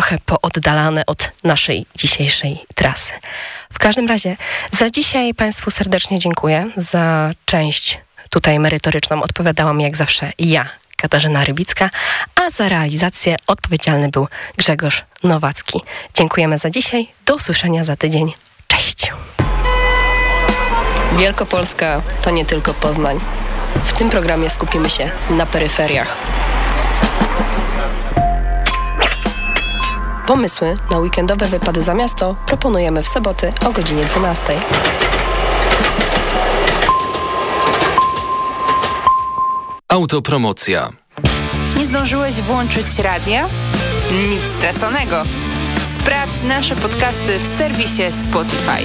trochę pooddalane od naszej dzisiejszej trasy. W każdym razie za dzisiaj Państwu serdecznie dziękuję za część tutaj merytoryczną. Odpowiadałam jak zawsze ja, Katarzyna Rybicka, a za realizację odpowiedzialny był Grzegorz Nowacki. Dziękujemy za dzisiaj. Do usłyszenia za tydzień. Cześć! Wielkopolska to nie tylko Poznań. W tym programie skupimy się na peryferiach. Pomysły na weekendowe wypady za miasto proponujemy w soboty o godzinie 12. Autopromocja. Nie zdążyłeś włączyć radia? Nic straconego. Sprawdź nasze podcasty w serwisie Spotify.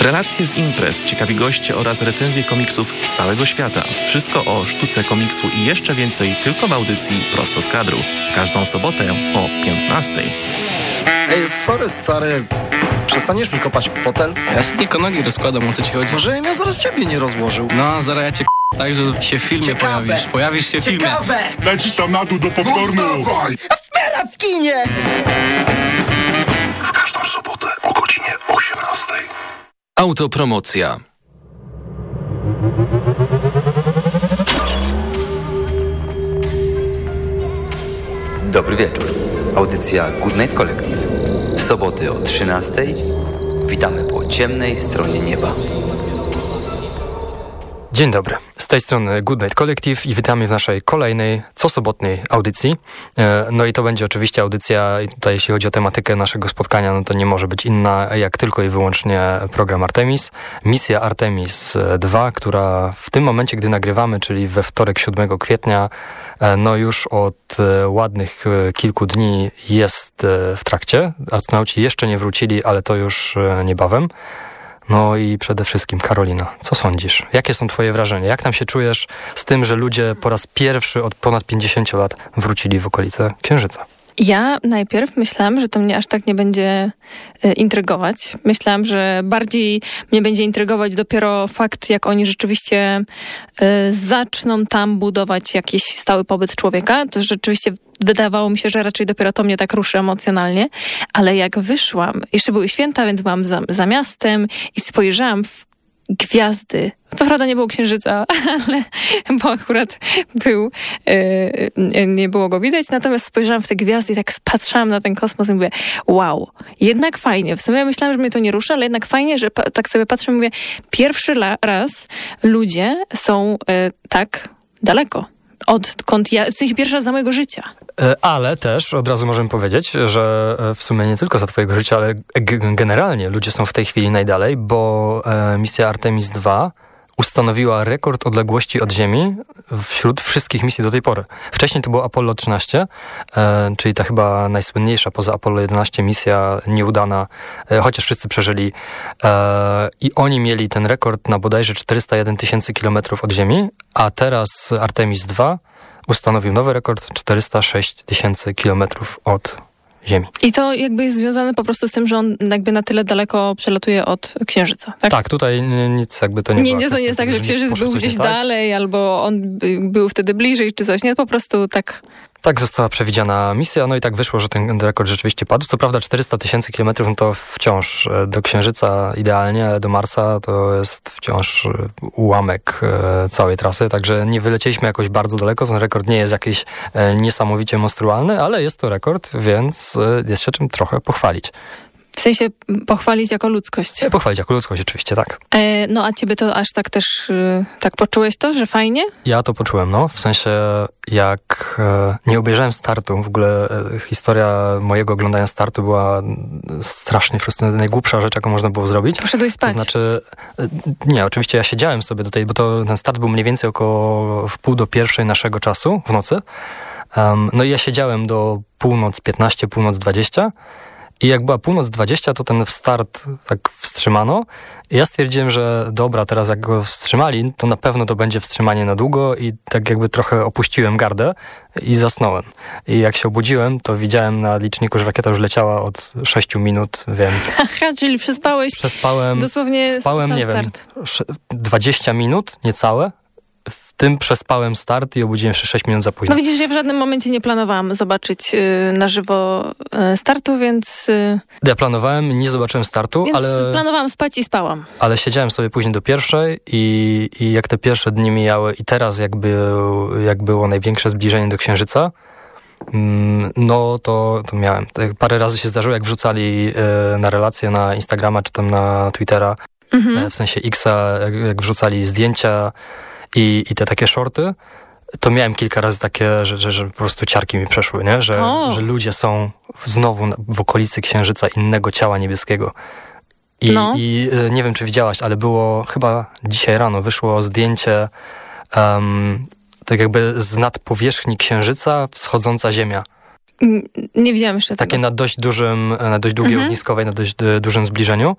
Relacje z imprez, ciekawi goście oraz recenzje komiksów z całego świata. Wszystko o sztuce komiksu i jeszcze więcej tylko w audycji Prosto z kadru. Każdą sobotę o 15. Ej, sorry stary, przestaniesz mi kopać w fotel? Ja sobie tylko nogi rozkładam, o co ci chodzi. Może ja zaraz ciebie nie rozłożył. No, zaraz ja cię k- tak, że się w filmie Ciekawe. pojawisz. Pojawisz się w filmie. Ciekawe! Lecisz tam na dół do popcornu! Teraz w kinie! W każdą sobotę o godzinie 18. Autopromocja. Dobry wieczór. Audycja Good Night Collective. W soboty o 13:00 witamy po ciemnej stronie nieba. Dzień dobry, z tej strony Good Night Collective i witamy w naszej kolejnej, cosobotniej audycji. E, No i to będzie oczywiście audycja, i tutaj jeśli chodzi o tematykę naszego spotkania, no to nie może być inna jak tylko i wyłącznie program Artemis. Misja Artemis 2, która w tym momencie, gdy nagrywamy, czyli we wtorek 7 kwietnia, e, no już od e, ładnych e, kilku dni jest e, w trakcie. Astronauci jeszcze nie wrócili, ale to już e, niebawem. No i przede wszystkim Karolina, co sądzisz? Jakie są twoje wrażenia? Jak tam się czujesz z tym, że ludzie po raz pierwszy od ponad 50 lat wrócili w okolice Księżyca? Ja najpierw myślałam, że to mnie aż tak nie będzie e, intrygować. Myślałam, że bardziej mnie będzie intrygować dopiero fakt, jak oni rzeczywiście e, zaczną tam budować jakiś stały pobyt człowieka. To rzeczywiście wydawało mi się, że raczej dopiero to mnie tak ruszy emocjonalnie. Ale jak wyszłam, jeszcze były święta, więc byłam za, za miastem i spojrzałam w gwiazdy. Co prawda nie było księżyca, ale bo akurat był, e, nie było go widać, natomiast spojrzałam w te gwiazdy i tak patrzyłam na ten kosmos i mówię, wow, jednak fajnie. W sumie myślałam, że mnie to nie ruszy, ale jednak fajnie, że tak sobie patrzę i mówię, pierwszy raz ludzie są e, tak daleko. Odkąd ja, pierwszy raz za mojego życia. Ale też od razu możemy powiedzieć, że w sumie nie tylko za twojego życia, ale generalnie ludzie są w tej chwili najdalej, bo misja Artemis II ustanowiła rekord odległości od Ziemi wśród wszystkich misji do tej pory. Wcześniej to było Apollo 13, e, czyli ta chyba najsłynniejsza poza Apollo 11 misja nieudana, e, chociaż wszyscy przeżyli. E, I oni mieli ten rekord na bodajże 401 tysięcy kilometrów od Ziemi, a teraz Artemis II ustanowił nowy rekord 406 tysięcy kilometrów od Ziemi. I to jakby jest związane po prostu z tym, że on jakby na tyle daleko przelatuje od Księżyca, tak? Tak, tutaj ni- nic jakby to nie Nie, nie, to nie jest tak, że Księżyc był gdzieś tak. dalej, albo on by, był wtedy bliżej, czy coś. Nie, po prostu tak Tak została przewidziana misja, no i tak wyszło, że ten rekord rzeczywiście padł. Co prawda 400 tysięcy kilometrów no to wciąż e, do Księżyca idealnie, ale do Marsa to jest wciąż e, ułamek e, całej trasy, także nie wylecieliśmy jakoś bardzo daleko. Ten rekord nie jest jakiś niesamowicie monstrualny, ale jest to rekord, więc jest się czym trochę pochwalić. W sensie pochwalić jako ludzkość. E, Pochwalić jako ludzkość oczywiście, tak. E, no a ciebie to aż tak też y, tak poczułeś to, że fajnie? Ja to poczułem, no. W sensie, jak e, nie obejrzałem startu, w ogóle e, historia mojego oglądania startu była strasznie frustrująca. Najgłupsza rzecz, jaką można było zrobić. Poszedłeś spać. To znaczy, e, nie, oczywiście ja siedziałem sobie do tej, bo to ten start był mniej więcej około w pół do pierwszej naszego czasu w nocy. Em, no i ja siedziałem do północ 15, północ 20 i jak była północ 20, to ten start tak wstrzymano. I ja stwierdziłem, że dobra, teraz jak go wstrzymali, to na pewno to będzie wstrzymanie na długo i tak jakby trochę opuściłem gardę i zasnąłem. I jak się obudziłem, to widziałem na liczniku, że rakieta już leciała od 6 minut, więc Aha, czyli przespałeś przespałem, dosłownie spałem, sam nie start. wiem, sze- 20 minut, niecałe. Tym przespałem start i obudziłem się 6 minut za późno. No widzisz, ja w żadnym momencie nie planowałam zobaczyć y, na żywo y, startu, więc, y, Ja planowałem, nie zobaczyłem startu, więc ale, planowałam spać i spałam. ale siedziałem sobie później do pierwszej i, i jak te pierwsze dni mijały i teraz jakby, jak było największe zbliżenie do Księżyca, mm, no to, to miałem. Tak Parę razy się zdarzyło, jak wrzucali e, na relacje na Instagrama czy tam na Twittera, Mhm. e, w sensie Xa, jak, jak wrzucali zdjęcia i, i te takie shorty, to miałem kilka razy takie, że, że, że po prostu ciarki mi przeszły, nie? Że, O. że ludzie są znowu w okolicy Księżyca innego ciała niebieskiego. I, No. I e, nie wiem, czy widziałaś, ale było chyba dzisiaj rano wyszło zdjęcie em, tak jakby z nad powierzchni Księżyca wschodząca Ziemia. Nie widziałam jeszcze Takie tego. na dość dużym, na dość długiej Mhm. ogniskowej, na dość dużym zbliżeniu.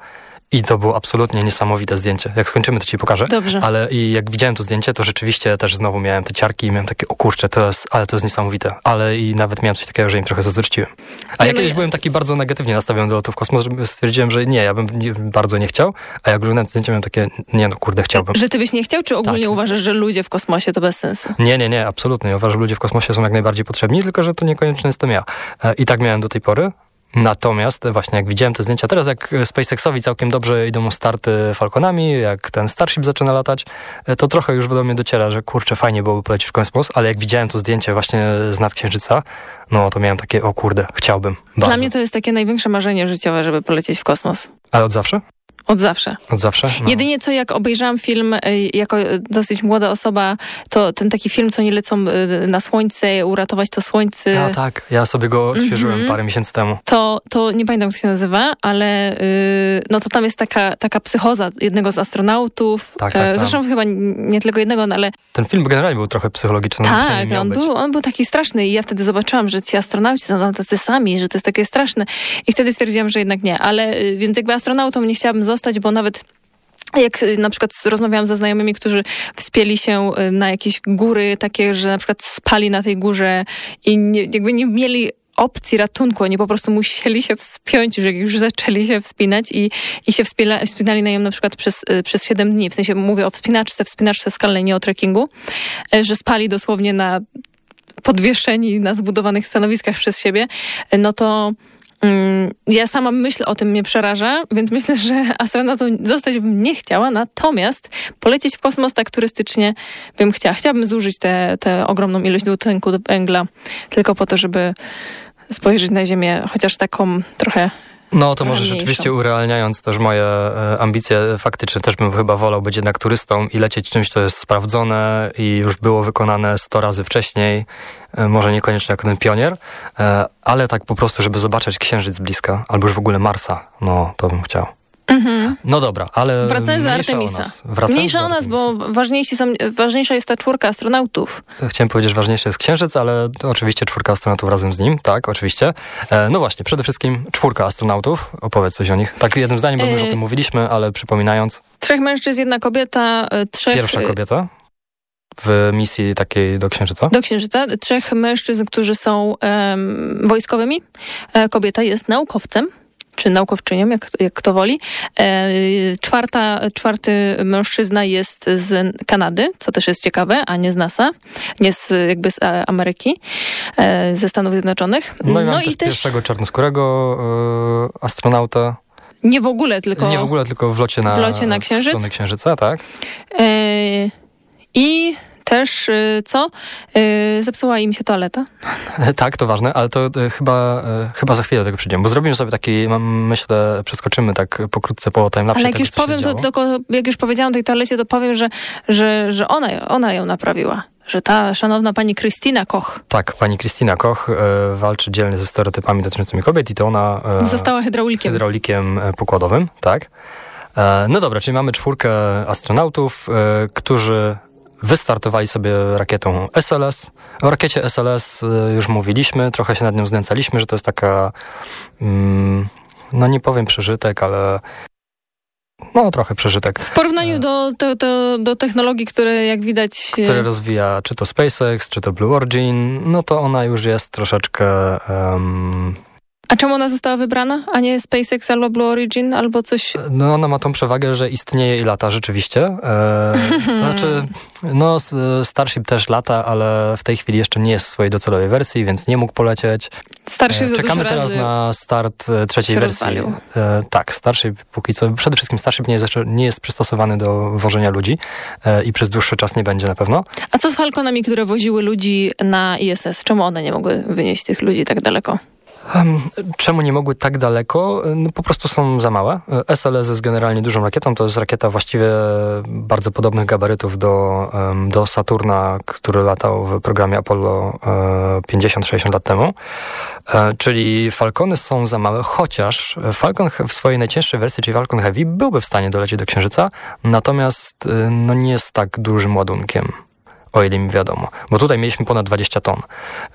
I to było absolutnie niesamowite zdjęcie. Jak skończymy, to ci pokażę. Dobrze. Ale i jak widziałem to zdjęcie, to rzeczywiście też znowu miałem te ciarki i miałem takie, o kurczę, to jest, ale to jest niesamowite. Ale i nawet miałem coś takiego, że im trochę zazdrościłem. A Nie, ja no kiedyś ja- byłem taki bardzo negatywnie nastawiony do lotu w kosmos, że stwierdziłem, że nie, ja bym nie, bardzo nie chciał. A jak oglądałem to zdjęcie, miałem takie, nie no kurde, chciałbym. Że ty byś nie chciał, czy ogólnie Tak. uważasz, że ludzie w kosmosie to bez sensu? Nie, nie, nie, absolutnie. Uważam, że ludzie w kosmosie są jak najbardziej potrzebni, tylko że to niekoniecznie jestem ja. E, I tak miałem do tej pory. Natomiast właśnie jak widziałem te zdjęcia, teraz jak SpaceXowi całkiem dobrze idą starty Falconami, jak ten Starship zaczyna latać, e, to trochę już do mnie dociera, że kurczę, fajnie byłoby polecieć w kosmos, ale jak widziałem to zdjęcie właśnie z nad Księżyca, no to miałem takie, o kurde, chciałbym. Bardzo. Dla mnie to jest takie największe marzenie życiowe, żeby polecieć w kosmos. Ale od zawsze? Od zawsze. Od zawsze? No. Jedynie co, jak obejrzałam film y, jako dosyć młoda osoba, to ten taki film, co nie lecą y, na słońce, uratować to słońce. A tak, ja sobie go odświeżyłem Mhm. parę miesięcy temu. To, to nie pamiętam, jak to się nazywa, ale y, no to tam jest taka, taka psychoza jednego z astronautów. Tak, tak, E, tak. Zresztą chyba nie tylko jednego, no ale Ten film generalnie był trochę psychologiczny. no, tak, on być. był, on był taki straszny i ja wtedy zobaczyłam, że ci astronauci są tacy sami, że to jest takie straszne i wtedy stwierdziłam, że jednak nie, ale y, więc jakby astronautą nie chciałabym zostać, bo nawet jak y, na przykład rozmawiałam ze znajomymi, którzy wspięli się y, na jakieś góry takie, że na przykład spali na tej górze i nie, jakby nie mieli opcji ratunku, oni po prostu musieli się wspiąć, jak już zaczęli się wspinać i, i się wspina, wspinali na nią na przykład przez, y, przez 7 dni, w sensie mówię o wspinaczce, wspinaczce skalnej, nie o trekkingu, że spali dosłownie na podwieszeni na zbudowanych stanowiskach przez siebie, no to ja sama myśl o tym mnie przeraża, więc myślę, że astronautą zostać bym nie chciała, natomiast polecieć w kosmos tak turystycznie bym chciała. Chciałabym zużyć tę tę ogromną ilość dwutlenku węgla tylko po to, żeby spojrzeć na Ziemię, chociaż taką trochę No to może mniejszą. rzeczywiście urealniając też moje e, ambicje faktycznie, też bym chyba wolał być jednak turystą i lecieć czymś, co jest sprawdzone i już było wykonane 100 razy wcześniej, e, może niekoniecznie jako ten pionier, e, ale tak po prostu, żeby zobaczyć księżyc bliska, albo już w ogóle Marsa, no to bym chciał. No dobra, ale Wracając do Artemisa. Wracając Mniejsza o nas, bo ważniejsi są, ważniejsza jest ta czwórka astronautów. Chciałem powiedzieć, że ważniejszy jest księżyc, ale oczywiście czwórka astronautów razem z nim, tak, oczywiście. E, no właśnie, przede wszystkim czwórka astronautów, opowiedz coś o nich. Tak jednym zdaniem, bo my już o E, tym mówiliśmy, ale przypominając, Trzech mężczyzn, jedna kobieta, y, trzech... pierwsza y, kobieta w misji takiej do Księżyca. Do Księżyca. Trzech mężczyzn, którzy są em, wojskowymi. E, kobieta jest naukowcem, czy naukowczynią, jak, jak kto woli. E, czwarta, czwarty mężczyzna jest z Kanady, co też jest ciekawe, a nie z NASA, nie z, jakby z e, Ameryki, e, ze Stanów Zjednoczonych. No i mamy też, pierwszego czarnoskórego astronautę. nie w ogóle, tylko... Nie w ogóle, tylko w locie na, w locie na Księżyc. w Księżyca, tak? E, I też, e, co? E, zepsuła im się toaleta. tak, to ważne, ale to e, chyba, chyba za chwilę do tego przyjdziemy, bo zrobimy sobie taki, mam, myślę, przeskoczymy tak pokrótce po timelapsie Ale jak tego, już co się powiem, to tylko, jak już powiedziałam o tej toalecie, to powiem, że, że, że ona, ona ją naprawiła. Że ta szanowna pani Krystyna Koch Tak, pani Krystyna Koch e, walczy dzielnie ze stereotypami dotyczącymi kobiet i to ona... E, została hydraulikiem. hydraulikiem pokładowym, tak. E, No dobra, czyli mamy czwórkę astronautów, którzy wystartowali sobie rakietą SLS. O rakiecie SLS e, już mówiliśmy, trochę się nad nią znęcaliśmy, że to jest taka, mm, no nie powiem przeżytek, ale no trochę przeżytek, W porównaniu do, do, do, do technologii, które jak widać... e, który rozwija czy to SpaceX, czy to Blue Origin, no to ona już jest troszeczkę... em, A czemu ona została wybrana, a nie SpaceX albo Blue Origin, albo coś... No ona ma tą przewagę, że istnieje i lata rzeczywiście. E, to znaczy, no Starship też lata, ale w tej chwili jeszcze nie jest w swojej docelowej wersji, więc nie mógł polecieć. Starship E, Czekamy teraz na start e, trzeciej wersji. rozwalił. E, tak, Starship póki co, przede wszystkim Starship nie jest, jeszcze, nie jest przystosowany do wożenia ludzi e, i przez dłuższy czas nie będzie na pewno. A co z Falconami, które woziły ludzi na ISS? Czemu one nie mogły wynieść tych ludzi tak daleko? Czemu nie mogły tak daleko? No, po prostu są za małe. SLS jest generalnie dużą rakietą. To jest rakieta właściwie bardzo podobnych gabarytów do, do Saturna, który latał w programie Apollo e, 50-60 lat temu. E, Czyli Falcony są za małe, chociaż Falcon w swojej najcięższej wersji, czyli Falcon Heavy, byłby w stanie dolecieć do Księżyca, natomiast e, no, nie jest tak dużym ładunkiem o ile mi wiadomo. Bo tutaj mieliśmy ponad 20 ton,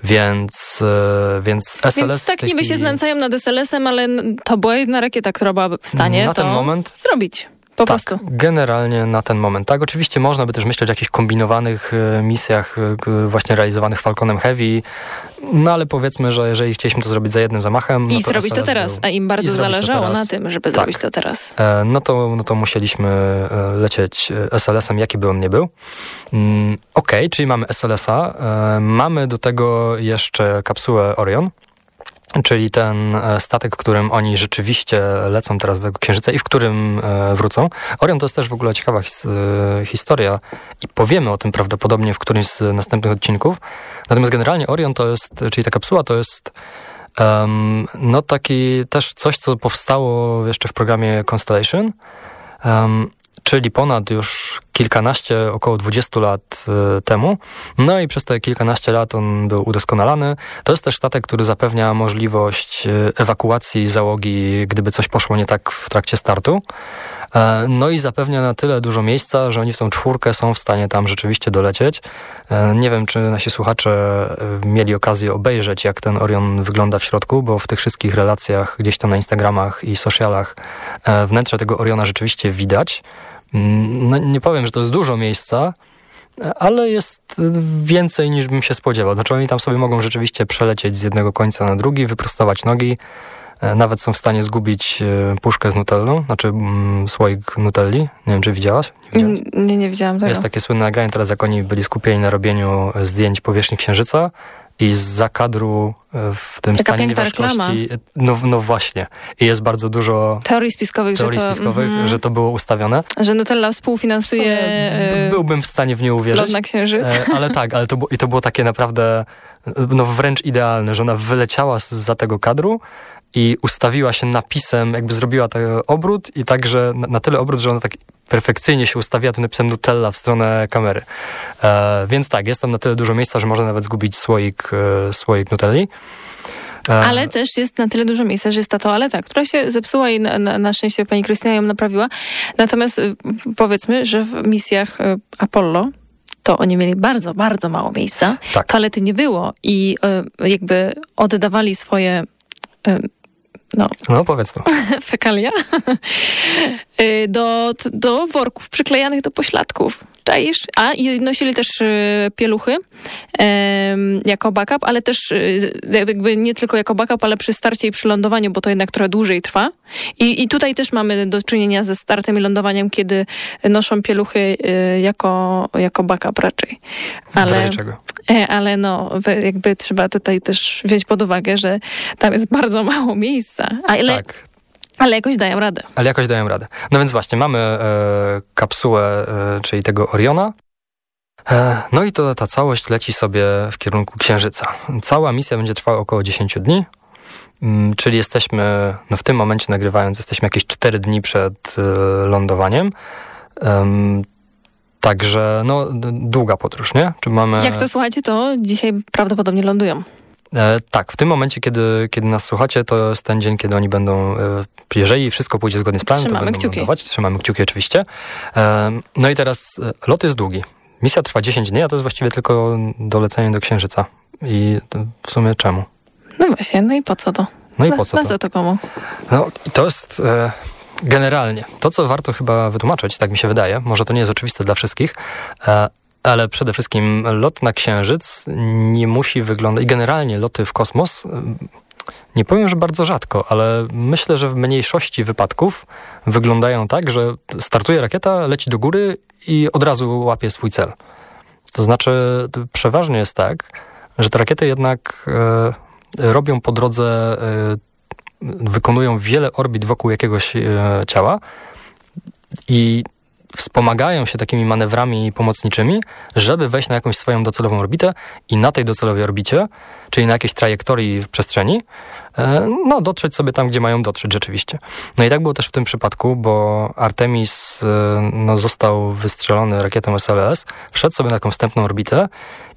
więc, e, więc SLS Więc tak niby się chwili- znęcają nad SLS-em, ale to była jedna rakieta, która byłaby w stanie Na to ten moment zrobić. Po tak, prostu. generalnie na ten moment. Tak, oczywiście można by też myśleć o jakichś kombinowanych e, misjach e, właśnie realizowanych Falconem Heavy, no ale powiedzmy, że jeżeli chcieliśmy to zrobić za jednym zamachem... I no zrobić to teraz, był- a im bardzo to zależało na tym, żeby Tak. zrobić to teraz. E, no to, no to musieliśmy lecieć SLS-em, jaki by on nie był. Mm, Okej, czyli mamy SLS-a. Mamy do tego jeszcze kapsułę Orion, czyli ten e, statek, którym oni rzeczywiście lecą teraz do Księżyca i w którym e, wrócą. Orion to jest też w ogóle ciekawa e, historia i powiemy o tym prawdopodobnie w którymś z następnych odcinków. Natomiast generalnie Orion to jest, czyli ta kapsuła to jest em, no taki też coś, co powstało jeszcze w programie Constellation, em, czyli ponad już kilkanaście, około 20 lat e, temu. No i przez te kilkanaście lat on był udoskonalany. To jest też statek, który zapewnia możliwość e, ewakuacji załogi, gdyby coś poszło nie tak w trakcie startu. E, No i zapewnia na tyle dużo miejsca, że oni w tą czwórkę są w stanie tam rzeczywiście dolecieć. E, Nie wiem, czy nasi słuchacze e, mieli okazję obejrzeć, jak ten Orion wygląda w środku, bo w tych wszystkich relacjach gdzieś tam na Instagramach i socialach e, wnętrze tego Oriona rzeczywiście widać. Mm, No, nie powiem, że to jest dużo miejsca, ale jest więcej niż bym się spodziewał. Znaczy oni tam sobie mogą rzeczywiście przelecieć z jednego końca na drugi, wyprostować nogi. E, Nawet są w stanie zgubić e, puszkę z nutellą, znaczy mm, słoik nutelli. Nie wiem, czy widziałaś? Nie widziałaś? Mm, Nie, nie widziałam tego. Jest takie słynne nagranie teraz, jak oni byli skupieni na robieniu zdjęć powierzchni Księżyca i z zakadru e, w tym Taka stanie nieważkości. No, no właśnie. I jest bardzo dużo Teorii spiskowych, teorii że to, spiskowych, mhm, że to było ustawione. że Nutella współfinansuje B- e, Byłbym w stanie w nie uwierzyć. na Księżyc. E, ale tak, ale to, było- i to było takie naprawdę no wręcz idealne, że ona wyleciała z, za tego kadru i ustawiła się napisem, jakby zrobiła ten obrót i także na, na tyle obrót, że ona tak perfekcyjnie się ustawiła tym napisem Nutella w stronę kamery. E, więc tak, jest tam na tyle dużo miejsca, że można nawet zgubić słoik, e, słoik Nutelli. E, Ale też jest na tyle dużo miejsca, że jest ta toaleta, która się zepsuła i na, na, na szczęście pani Krystyna ją naprawiła. Natomiast y, powiedzmy, że w misjach y, Apollo to oni mieli bardzo, bardzo mało miejsca. Tak. Toalety nie było i y, jakby oddawali swoje no, No powiedz to. fekalia y, do, do worków przyklejanych do pośladków. Czaisz? A i nosili też y, pieluchy jako backup, ale też y, jakby nie tylko jako backup, ale przy starcie i przy lądowaniu, bo to jednak trochę dłużej trwa. I, i tutaj też mamy do czynienia ze startem i lądowaniem, kiedy noszą pieluchy y, jako, jako backup raczej. Ale, e, ale no, jakby trzeba tutaj też wziąć pod uwagę, że tam jest bardzo mało miejsca. Tak. Ale jakoś dają radę. Ale jakoś dają radę. No więc właśnie, mamy e, kapsułę, e, czyli tego Oriona. E, no i to ta całość leci sobie w kierunku Księżyca. Cała misja będzie trwała około 10 dni, mm, czyli jesteśmy, no w tym momencie nagrywając, jesteśmy jakieś 4 dni przed e, lądowaniem. Em, Także no, długa podróż, nie? Czy mamy... Jak to słuchacie, to dzisiaj prawdopodobnie lądują. E, tak, w tym momencie, kiedy, kiedy nas słuchacie, to jest ten dzień, kiedy oni będą, e, jeżeli wszystko pójdzie zgodnie z planem, to Trzymamy będą kciuki. lądować. Trzymamy kciuki oczywiście. E, no i teraz lot jest długi. Misja trwa 10 dni, a to jest właściwie tylko dolecenie do Księżyca. I to w sumie czemu? No właśnie, no i po co to? No i Na- po co Na to? co to komu? No i to jest e, generalnie to, co warto chyba wytłumaczyć, tak mi się wydaje, może to nie jest oczywiste dla wszystkich, e, ale przede wszystkim lot na Księżyc nie musi wyglądać, i generalnie loty w kosmos Nie powiem, że bardzo rzadko, ale myślę, że w mniejszości wypadków wyglądają tak, że startuje rakieta, leci do góry i od razu łapie swój cel. To znaczy, przeważnie jest tak, że te rakiety jednak e, robią po drodze, e, wykonują wiele orbit wokół jakiegoś e, ciała i wspomagają się takimi manewrami pomocniczymi, żeby wejść na jakąś swoją docelową orbitę i na tej docelowej orbicie, czyli na jakiejś trajektorii w przestrzeni, e, no dotrzeć sobie tam, gdzie mają dotrzeć rzeczywiście. No i tak było też w tym przypadku, bo Artemis e, no, został wystrzelony rakietą SLS, wszedł sobie na taką wstępną orbitę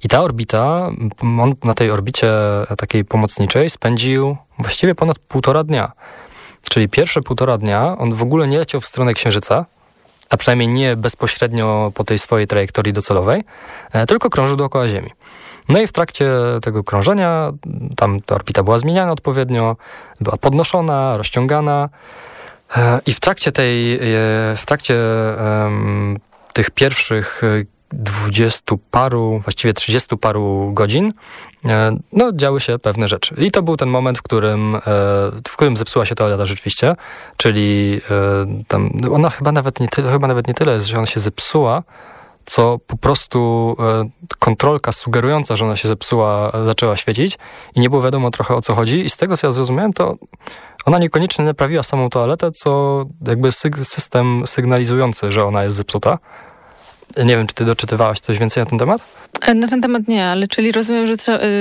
i ta orbita, on na tej orbicie takiej pomocniczej spędził właściwie ponad półtora dnia. Czyli pierwsze półtora dnia on w ogóle nie leciał w stronę Księżyca, a przynajmniej nie bezpośrednio po tej swojej trajektorii docelowej, e, tylko krążył dookoła Ziemi. No i w trakcie tego krążenia, tam ta orbita była zmieniana odpowiednio, była podnoszona, rozciągana e, i w trakcie tej, e, w trakcie tych pierwszych dwudziestu paru, właściwie trzydziestu paru godzin, e, no działy się pewne rzeczy. I to był ten moment, w którym, e, w którym zepsuła się toaleta rzeczywiście, czyli e, tam, ona chyba nawet nie tyle, chyba nawet nie tyle jest, że ona się zepsuła, co po prostu kontrolka sugerująca, że ona się zepsuła, zaczęła świecić i nie było wiadomo trochę o co chodzi i z tego co ja zrozumiałem, to ona niekoniecznie naprawiła samą toaletę, co jakby system sygnalizujący, że ona jest zepsuta. Nie wiem, czy ty doczytywałaś coś więcej na ten temat? E, na ten temat nie, ale czyli rozumiem, że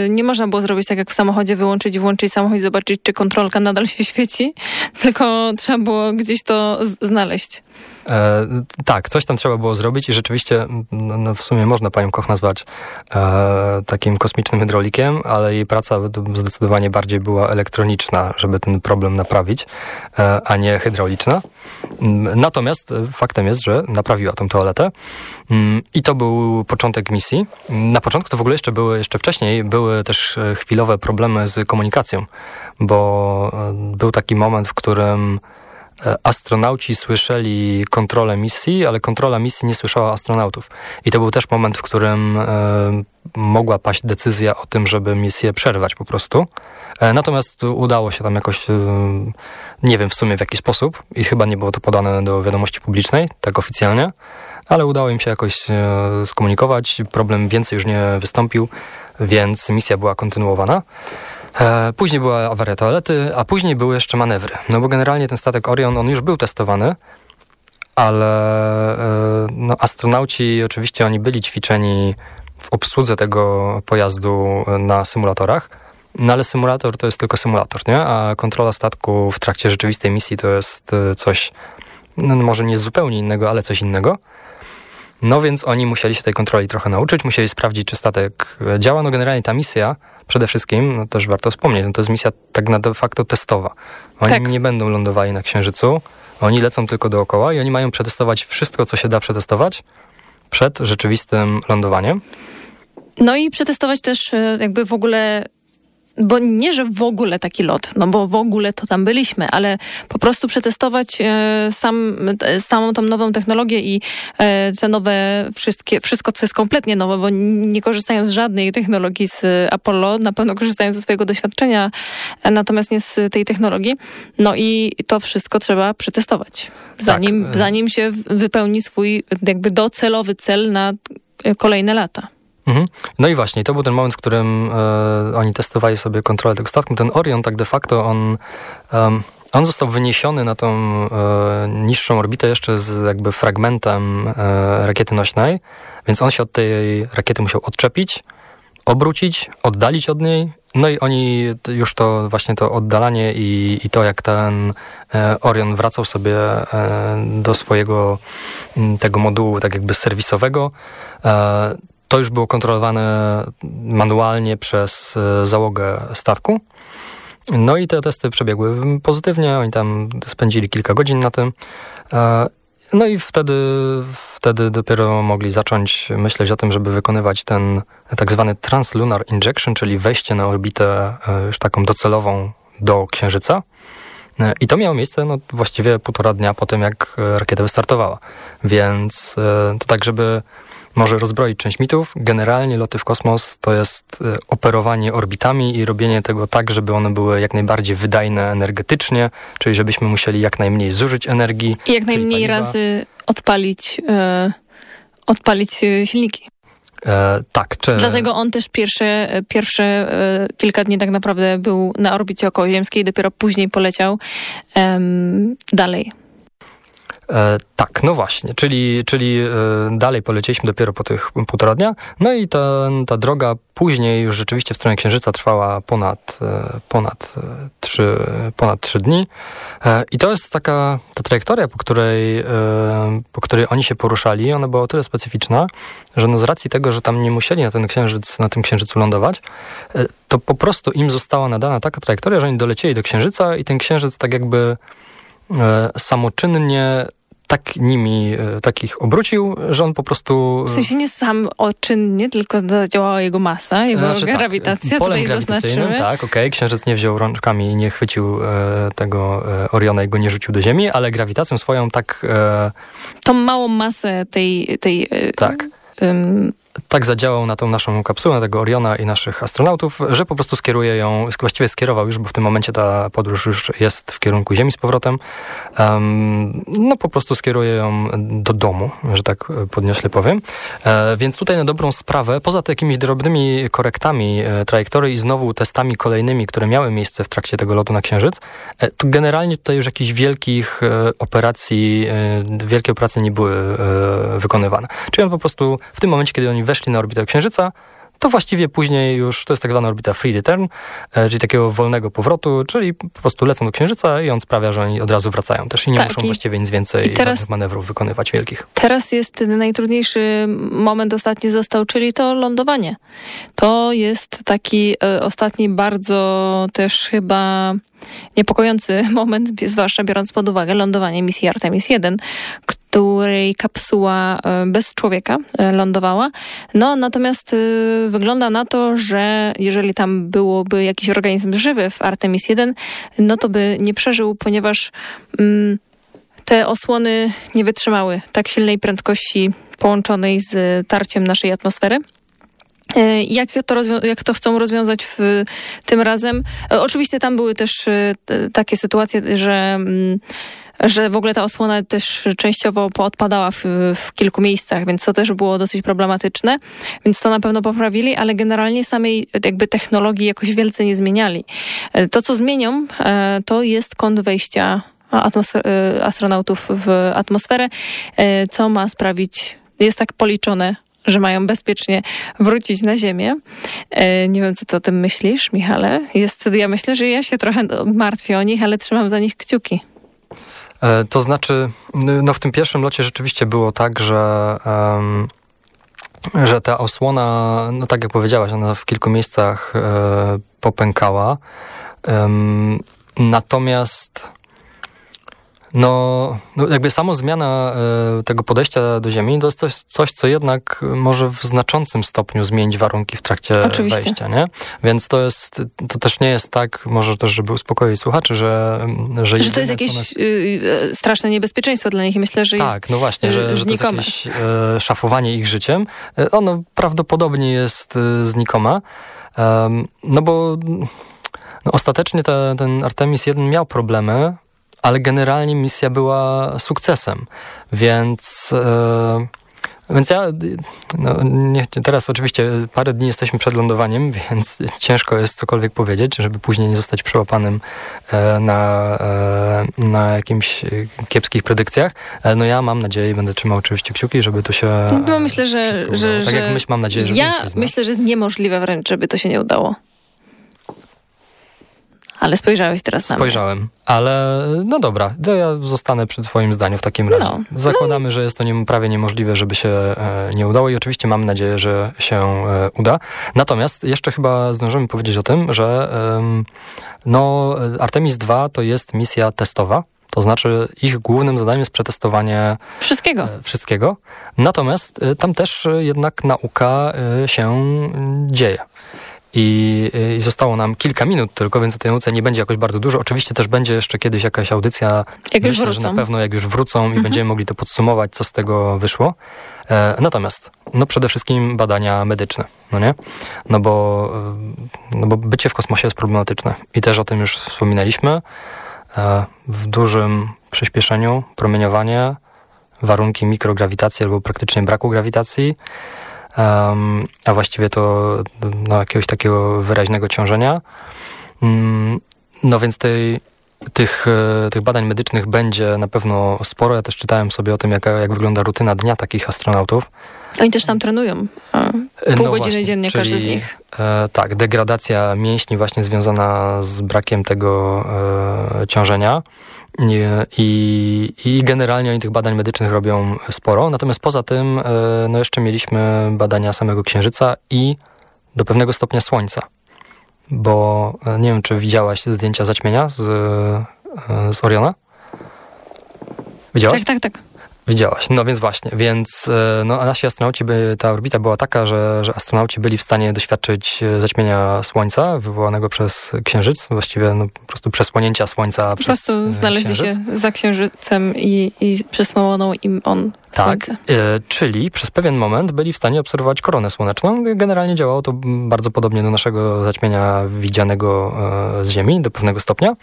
y, nie można było zrobić tak jak w samochodzie, wyłączyć włączyć samochód i zobaczyć, czy kontrolka nadal się świeci, tylko trzeba było gdzieś to znaleźć. E, tak, coś tam trzeba było zrobić i rzeczywiście no, no w sumie można panią Koch nazwać e, takim kosmicznym hydraulikiem, ale jej praca zdecydowanie bardziej była elektroniczna, żeby ten problem naprawić, e, a nie hydrauliczna. Mm, natomiast e, faktem jest, że naprawiła tą toaletę mm, i to był początek misji. Na początku to w ogóle jeszcze były, jeszcze wcześniej były też e, chwilowe problemy z komunikacją, bo e, był taki moment, w którym astronauci słyszeli kontrolę misji, ale kontrola misji nie słyszała astronautów. I to był też moment, w którym e, mogła paść decyzja o tym, żeby misję przerwać po prostu. E, natomiast udało się tam jakoś, e, nie wiem w sumie w jaki sposób i chyba nie było to podane do wiadomości publicznej, tak oficjalnie, ale udało im się jakoś e, skomunikować. Problem więcej już nie wystąpił, więc misja była kontynuowana. E, później była awaria toalety, a później były jeszcze manewry. No bo generalnie ten statek Orion, on już był testowany, ale e, no, astronauci oczywiście oni byli ćwiczeni w obsłudze tego pojazdu na symulatorach, no ale symulator to jest tylko symulator, nie? A kontrola statku w trakcie rzeczywistej misji to jest e, coś, no może nie zupełnie innego, ale coś innego. No więc oni musieli się tej kontroli trochę nauczyć, musieli sprawdzić, czy statek działa. No generalnie ta misja przede wszystkim, no też warto wspomnieć, no to jest misja tak na de facto testowa. Oni tak. nie będą lądowali na Księżycu, oni lecą tylko dookoła i oni mają przetestować wszystko, co się da przetestować przed rzeczywistym lądowaniem. No i przetestować też e, jakby w ogóle bo nie, że w ogóle taki lot, no bo w ogóle to tam byliśmy, ale po prostu przetestować e, sam, e, samą tą nową technologię i e, te nowe wszystkie, wszystko, co jest kompletnie nowe, bo nie korzystają z żadnej technologii z Apollo, na pewno korzystają ze swojego doświadczenia, natomiast nie z tej technologii. No i to wszystko trzeba przetestować, zanim, tak. zanim się wypełni swój jakby docelowy cel na kolejne lata. Mhm. No i właśnie, to był ten moment, w którym e, oni testowali sobie kontrolę tego statku. Ten Orion tak de facto on, um, on został wyniesiony na tą e, niższą orbitę jeszcze z jakby fragmentem e, rakiety nośnej, więc on się od tej rakiety musiał odczepić, obrócić, oddalić od niej no i oni już to właśnie to oddalanie i, i to, jak ten e, Orion wracał sobie e, do swojego tego modułu tak jakby serwisowego, e, to już było kontrolowane manualnie przez e, załogę statku. No i te testy przebiegły pozytywnie, oni tam spędzili kilka godzin na tym. E, no i wtedy, wtedy dopiero mogli zacząć myśleć o tym, żeby wykonywać ten tak zwany translunar injection, czyli wejście na orbitę e, już taką docelową do Księżyca. I to miało miejsce no, właściwie półtora dnia po tym, jak rakieta wystartowała. Więc to tak, żeby może rozbroić część mitów. Generalnie loty w kosmos to jest e, operowanie orbitami i robienie tego tak, żeby one były jak najbardziej wydajne energetycznie, czyli żebyśmy musieli jak najmniej zużyć energii. I jak najmniej paliwa. razy odpalić, e, odpalić silniki. E, tak. Czy... Dlatego on też pierwsze, e, pierwsze e, kilka dni tak naprawdę był na orbicie okołoziemskiej, dopiero później poleciał em, dalej. E, tak, no właśnie, czyli, czyli e, dalej polecieliśmy dopiero po tych półtora dnia, no i ta, ta droga później już rzeczywiście w stronę Księżyca trwała ponad, e, ponad, trzy, ponad trzy dni. I to jest taka ta trajektoria, po której, po której oni się poruszali, ona była o tyle specyficzna, że no z racji tego, że tam nie musieli na ten księżyc, na tym księżycu lądować, to po prostu im została nadana taka trajektoria, że oni dolecieli do księżyca i ten księżyc tak jakby samoczynnie tak nimi, e, takich obrócił, że on po prostu... W sensie nie sam oczynnie, tylko zadziałała jego masa, jego Znaczy tak, grawitacja, polem tutaj grawitacyjnym, zaznaczymy. Tak, okej, księżyc nie wziął rączkami i nie chwycił e, tego e, Oriona i go nie rzucił do Ziemi, ale grawitacją swoją tak, e, Tą małą masę tej... tej e, tak, tak zadziałał na tą naszą kapsułę, na tego Oriona i naszych astronautów, że po prostu skieruje ją, właściwie skierował już, bo w tym momencie ta podróż już jest w kierunku Ziemi z powrotem. Em, no po prostu skieruje ją do domu, że tak e, podnieśle powiem. E, więc tutaj na dobrą sprawę, poza jakimiś drobnymi korektami e, trajektorii i znowu testami kolejnymi, które miały miejsce w trakcie tego lotu na Księżyc, e, to generalnie tutaj już jakichś wielkich e, operacji, e, wielkie operacje nie były wykonywane. Czyli on po prostu w tym momencie, kiedy oni weszli na orbitę Księżyca, to właściwie później już, to jest tak zwana orbita free return, e, czyli takiego wolnego powrotu, czyli po prostu lecą do Księżyca i on sprawia, że oni od razu wracają też i nie Tak, muszą i- właściwie nic więcej teraz- manewrów wykonywać wielkich. Teraz jest najtrudniejszy moment ostatni został, czyli to lądowanie. To jest taki e, ostatni bardzo też chyba niepokojący moment, zwłaszcza biorąc pod uwagę lądowanie misji Artemis 1, której kapsuła e, bez człowieka e, lądowała. No natomiast e, wygląda na to, że jeżeli tam byłoby jakiś organizm żywy w Artemis 1, no to by nie przeżył, ponieważ mm, te osłony nie wytrzymały tak silnej prędkości połączonej z tarciem naszej atmosfery. Jak to, jak to chcą rozwiązać w tym razem? Oczywiście tam były też takie sytuacje, że, mm, że w ogóle ta osłona też częściowo poodpadała w, w kilku miejscach, więc to też było dosyć problematyczne, więc to na pewno poprawili, ale generalnie samej jakby technologii jakoś wielce nie zmieniali. E, To, co zmienią, e, to jest kąt wejścia e, astronautów w atmosferę, co ma sprawić, jest tak policzone, że mają bezpiecznie wrócić na Ziemię. Nie wiem, co ty o tym myślisz, Michale. Jest, ja myślę, że ja się trochę martwię o nich, ale trzymam za nich kciuki. E, To znaczy, no w tym pierwszym locie rzeczywiście było tak, że, że ta osłona, no tak jak powiedziałaś, ona w kilku miejscach e, popękała. Natomiast no, no jakby samo zmiana e, tego podejścia do Ziemi to jest coś, coś, co jednak może w znaczącym stopniu zmienić warunki w trakcie Oczywiście. wejścia, nie? Więc to jest, to też nie jest tak, może też, żeby uspokoić słuchaczy, że Że, Że to jest jakieś y, y, straszne niebezpieczeństwo dla nich myślę, że tak, no właśnie, y, że, że to jest jakieś e, szafowanie ich życiem. E, ono prawdopodobnie jest znikome. No bo no, ostatecznie te, ten Artemis 1 miał problemy, ale generalnie misja była sukcesem. Więc... E, więc ja, no, nie, teraz oczywiście parę dni jesteśmy przed lądowaniem, więc ciężko jest cokolwiek powiedzieć, żeby później nie zostać przełapanym e, na, e, na jakimś kiepskich predykcjach. Ale no ja mam nadzieję i będę trzymał oczywiście kciuki, żeby to się e, No myślę, że, że, udało. Tak że jak myśl, mam nadzieję, że ja myślę, że jest niemożliwe wręcz, żeby to się nie udało. Ale spojrzałeś teraz na mnie. Spojrzałem, ale no dobra, to ja zostanę przy twoim zdaniu w takim razie. No. Zakładamy, że jest to nie, prawie niemożliwe, żeby się e, nie udało i oczywiście mam nadzieję, że się e, uda. Natomiast jeszcze chyba zdążymy powiedzieć o tym, że em, no, Artemis 2 to jest misja testowa. To znaczy ich głównym zadaniem jest przetestowanie Wszystkiego. e, wszystkiego. Natomiast e, tam też e, jednak nauka e, się dzieje. I, I zostało nam kilka minut tylko, więc o tej nauce nie będzie jakoś bardzo dużo. Oczywiście też będzie jeszcze kiedyś jakaś audycja. Jak już Myślę, wrócą. że na pewno jak już wrócą i będziemy mogli to podsumować, co z tego wyszło. E, natomiast, no przede wszystkim badania medyczne, no nie? No bo, e, no bo bycie w kosmosie jest problematyczne. I też o tym już wspominaliśmy. E, w dużym przyspieszeniu, promieniowanie, warunki mikrograwitacji albo praktycznie braku grawitacji, um, a właściwie to no, jakiegoś takiego wyraźnego ciążenia. Um, no więc tej, tych, e, tych badań medycznych będzie na pewno sporo. Ja też czytałem sobie o tym, jak, jak wygląda rutyna dnia takich astronautów. Oni też tam trenują. A, No Pół godziny właśnie, dziennie każdy z nich. E, tak, degradacja mięśni właśnie związana z brakiem tego e, ciążenia. I, i, generalnie oni tych badań medycznych robią sporo. Natomiast poza tym, e, no jeszcze mieliśmy badania samego Księżyca i do pewnego stopnia Słońca. Bo e, nie wiem, czy widziałaś zdjęcia zaćmienia z, e, z Oriona? Widziałaś? Tak, tak, tak. Widziałaś, no więc właśnie, więc e, no, nasi astronauci, by, ta orbita była taka, że, że astronauci byli w stanie doświadczyć e, zaćmienia Słońca wywołanego przez Księżyc, właściwie no, po prostu przesłonięcia Słońca Po przez prostu e, znaleźli Księżyc. się za księżycem i, i przysłonął im on Tak, e, czyli przez pewien moment byli w stanie obserwować koronę słoneczną. Generalnie działało to bardzo podobnie do naszego zaćmienia widzianego e, z Ziemi do pewnego stopnia.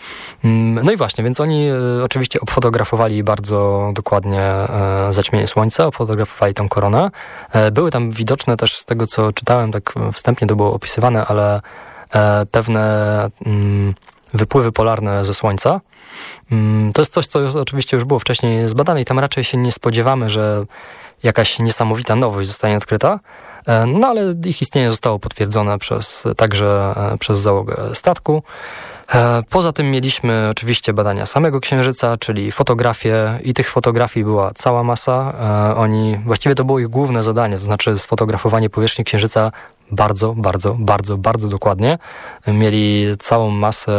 Mm, No i właśnie, więc oni e, oczywiście obfotografowali bardzo dokładnie zaćmienie Słońca, obfotografowali tą koronę. Były tam widoczne też z tego, co czytałem, tak wstępnie to było opisywane, ale pewne mm, wypływy polarne ze Słońca. Mm, To jest coś, co oczywiście już było wcześniej zbadane i tam raczej się nie spodziewamy, że jakaś niesamowita nowość zostanie odkryta. E, No ale ich istnienie zostało potwierdzone przez, także e, przez załogę statku. E, Poza tym mieliśmy oczywiście badania samego Księżyca, czyli fotografie i tych fotografii była cała masa. E, Oni, właściwie to było ich główne zadanie, to znaczy sfotografowanie powierzchni Księżyca bardzo, bardzo, bardzo, bardzo dokładnie. Mieli całą masę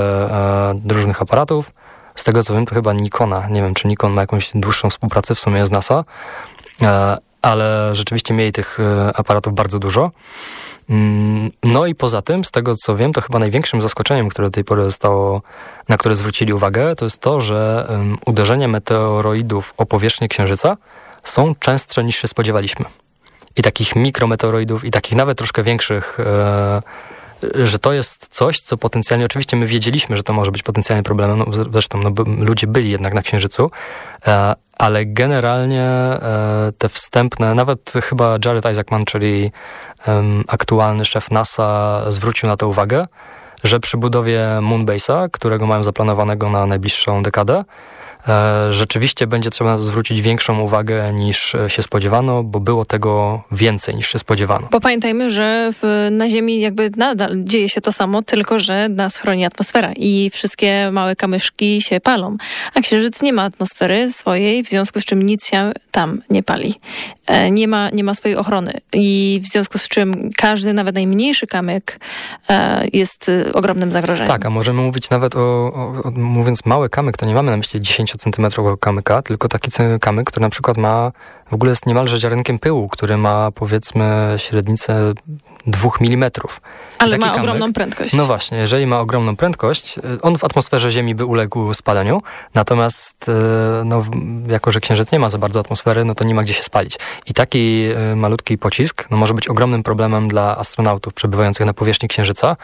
e, różnych aparatów. Z tego co wiem, to chyba Nikona. Nie wiem, czy Nikon ma jakąś dłuższą współpracę w sumie z NASA, e, ale rzeczywiście mieli tych e, aparatów bardzo dużo. Mm, No i poza tym, z tego co wiem, to chyba największym zaskoczeniem, które do tej pory zostało, na które zwrócili uwagę, to jest to, że uderzenia meteoroidów o powierzchnię Księżyca są częstsze niż się spodziewaliśmy. I takich mikrometeoroidów, i takich nawet troszkę większych, e, że to jest coś, co potencjalnie, oczywiście my wiedzieliśmy, że to może być potencjalnie problemem, no, zresztą no, ludzie byli jednak na Księżycu, e, ale generalnie e, te wstępne, nawet chyba Jared Isaacman, czyli aktualny szef NASA, zwrócił na to uwagę, że przy budowie Moonbase'a, którego mają zaplanowanego na najbliższą dekadę, rzeczywiście będzie trzeba zwrócić większą uwagę niż e, się spodziewano, bo było tego więcej niż się spodziewano. Bo pamiętajmy, że w, na Ziemi jakby nadal dzieje się to samo, tylko że nas chroni atmosfera i wszystkie małe kamyszki się palą. A Księżyc nie ma atmosfery swojej, w związku z czym nic się tam nie pali. E, Nie ma, nie ma swojej ochrony i w związku z czym każdy, nawet najmniejszy kamyk e, jest e, ogromnym zagrożeniem. Tak, a możemy mówić nawet o, o, mówiąc mały kamyk, to nie mamy na myśli 10-centymetrowego kamyka, tylko taki kamyk, który na przykład ma, w ogóle jest niemalże ziarenkiem pyłu, który ma powiedzmy średnicę 2 mm. Ale taki ma kamyk- ogromną prędkość. No właśnie, jeżeli ma ogromną prędkość, y, on w atmosferze Ziemi by uległ spaleniu, natomiast y, no, jako, że Księżyc nie ma za bardzo atmosfery, no to nie ma gdzie się spalić. I taki y, malutki pocisk no, może być ogromnym problemem dla astronautów przebywających na powierzchni Księżyca.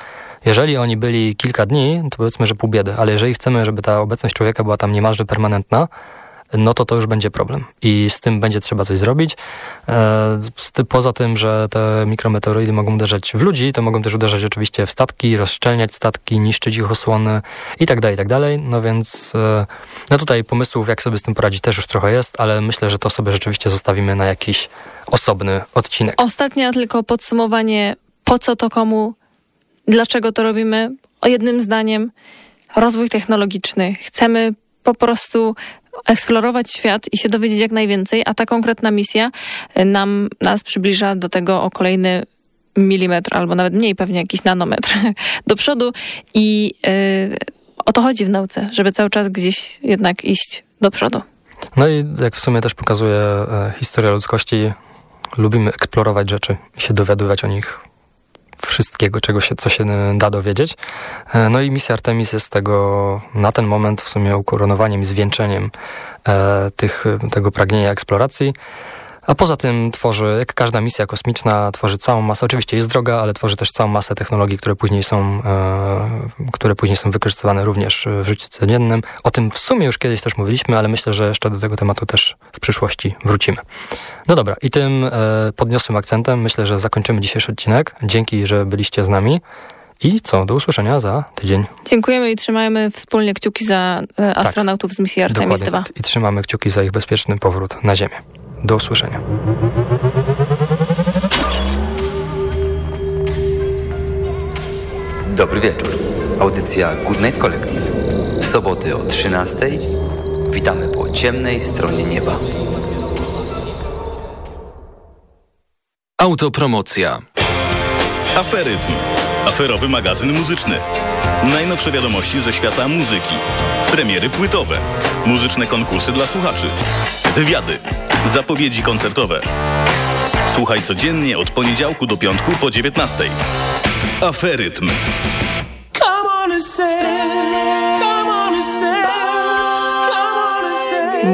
Jeżeli oni byli kilka dni, to powiedzmy, że pół biedy, ale jeżeli chcemy, żeby ta obecność człowieka była tam niemalże permanentna, no to to już będzie problem. I z tym będzie trzeba coś zrobić. E, Poza tym, że te mikrometeoroidy mogą uderzać w ludzi, to mogą też uderzać oczywiście w statki, rozszczelniać statki, niszczyć ich osłony i tak dalej, i tak dalej. No więc e, no tutaj pomysłów, jak sobie z tym poradzić też już trochę jest, ale myślę, że to sobie rzeczywiście zostawimy na jakiś osobny odcinek. Ostatnia tylko podsumowanie, po co to komu, dlaczego to robimy. O jednym zdaniem, rozwój technologiczny. Chcemy po prostu eksplorować świat i się dowiedzieć jak najwięcej, a ta konkretna misja y, nam, nas przybliża do tego o kolejny milimetr, albo nawet mniej, pewnie jakiś nanometr do przodu i y, o to chodzi w nauce, żeby cały czas gdzieś jednak iść do przodu. No i jak w sumie też pokazuje e, historia ludzkości, lubimy eksplorować rzeczy i się dowiadywać o nich wszystkiego, czego się, co się da dowiedzieć. No i misja Artemis jest tego na ten moment w sumie ukoronowaniem i zwieńczeniem tych, tego pragnienia eksploracji. A poza tym tworzy, jak każda misja kosmiczna, tworzy całą masę, oczywiście jest droga, ale tworzy też całą masę technologii, które później są, e, które później są wykorzystywane również w życiu codziennym. O tym w sumie już kiedyś też mówiliśmy, ale myślę, że jeszcze do tego tematu też w przyszłości wrócimy. No dobra, i tym e, podniosłym akcentem myślę, że zakończymy dzisiejszy odcinek. Dzięki, że byliście z nami. I co, do usłyszenia za tydzień. Dziękujemy i trzymajmy wspólnie kciuki za e, astronautów tak, z misji Artemis 2. Tak. I trzymamy kciuki za ich bezpieczny powrót na Ziemię. Do usłyszenia. Dobry wieczór. Audycja Good Night Collective. W soboty o 13:00 witamy po ciemnej stronie nieba. Autopromocja. Aferytm. Aferowy magazyn muzyczny. Najnowsze wiadomości ze świata muzyki. Premiery płytowe. Muzyczne konkursy dla słuchaczy. Wywiady Zapowiedzi koncertowe. Słuchaj codziennie od poniedziałku do piątku po 19. Aferytm.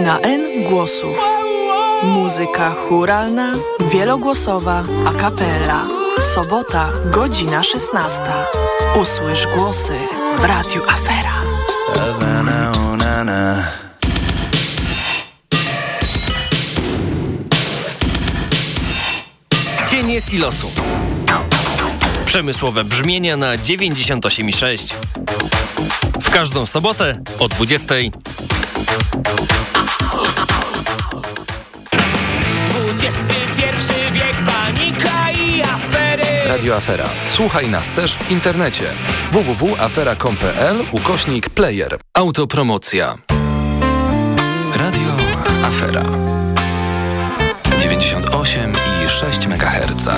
Na N głosów. Muzyka churalna, wielogłosowa, a capella. Sobota, godzina 16. Usłysz głosy w Radiu Afera. Cienie silosu. Przemysłowe brzmienia na 98,6. W każdą sobotę o 20. wiek, panika i afery. Radio Afera. Słuchaj nas też w internecie. www.afera.com.pl ukośnik player. Autopromocja. Radio Afera. 98,6 MHz.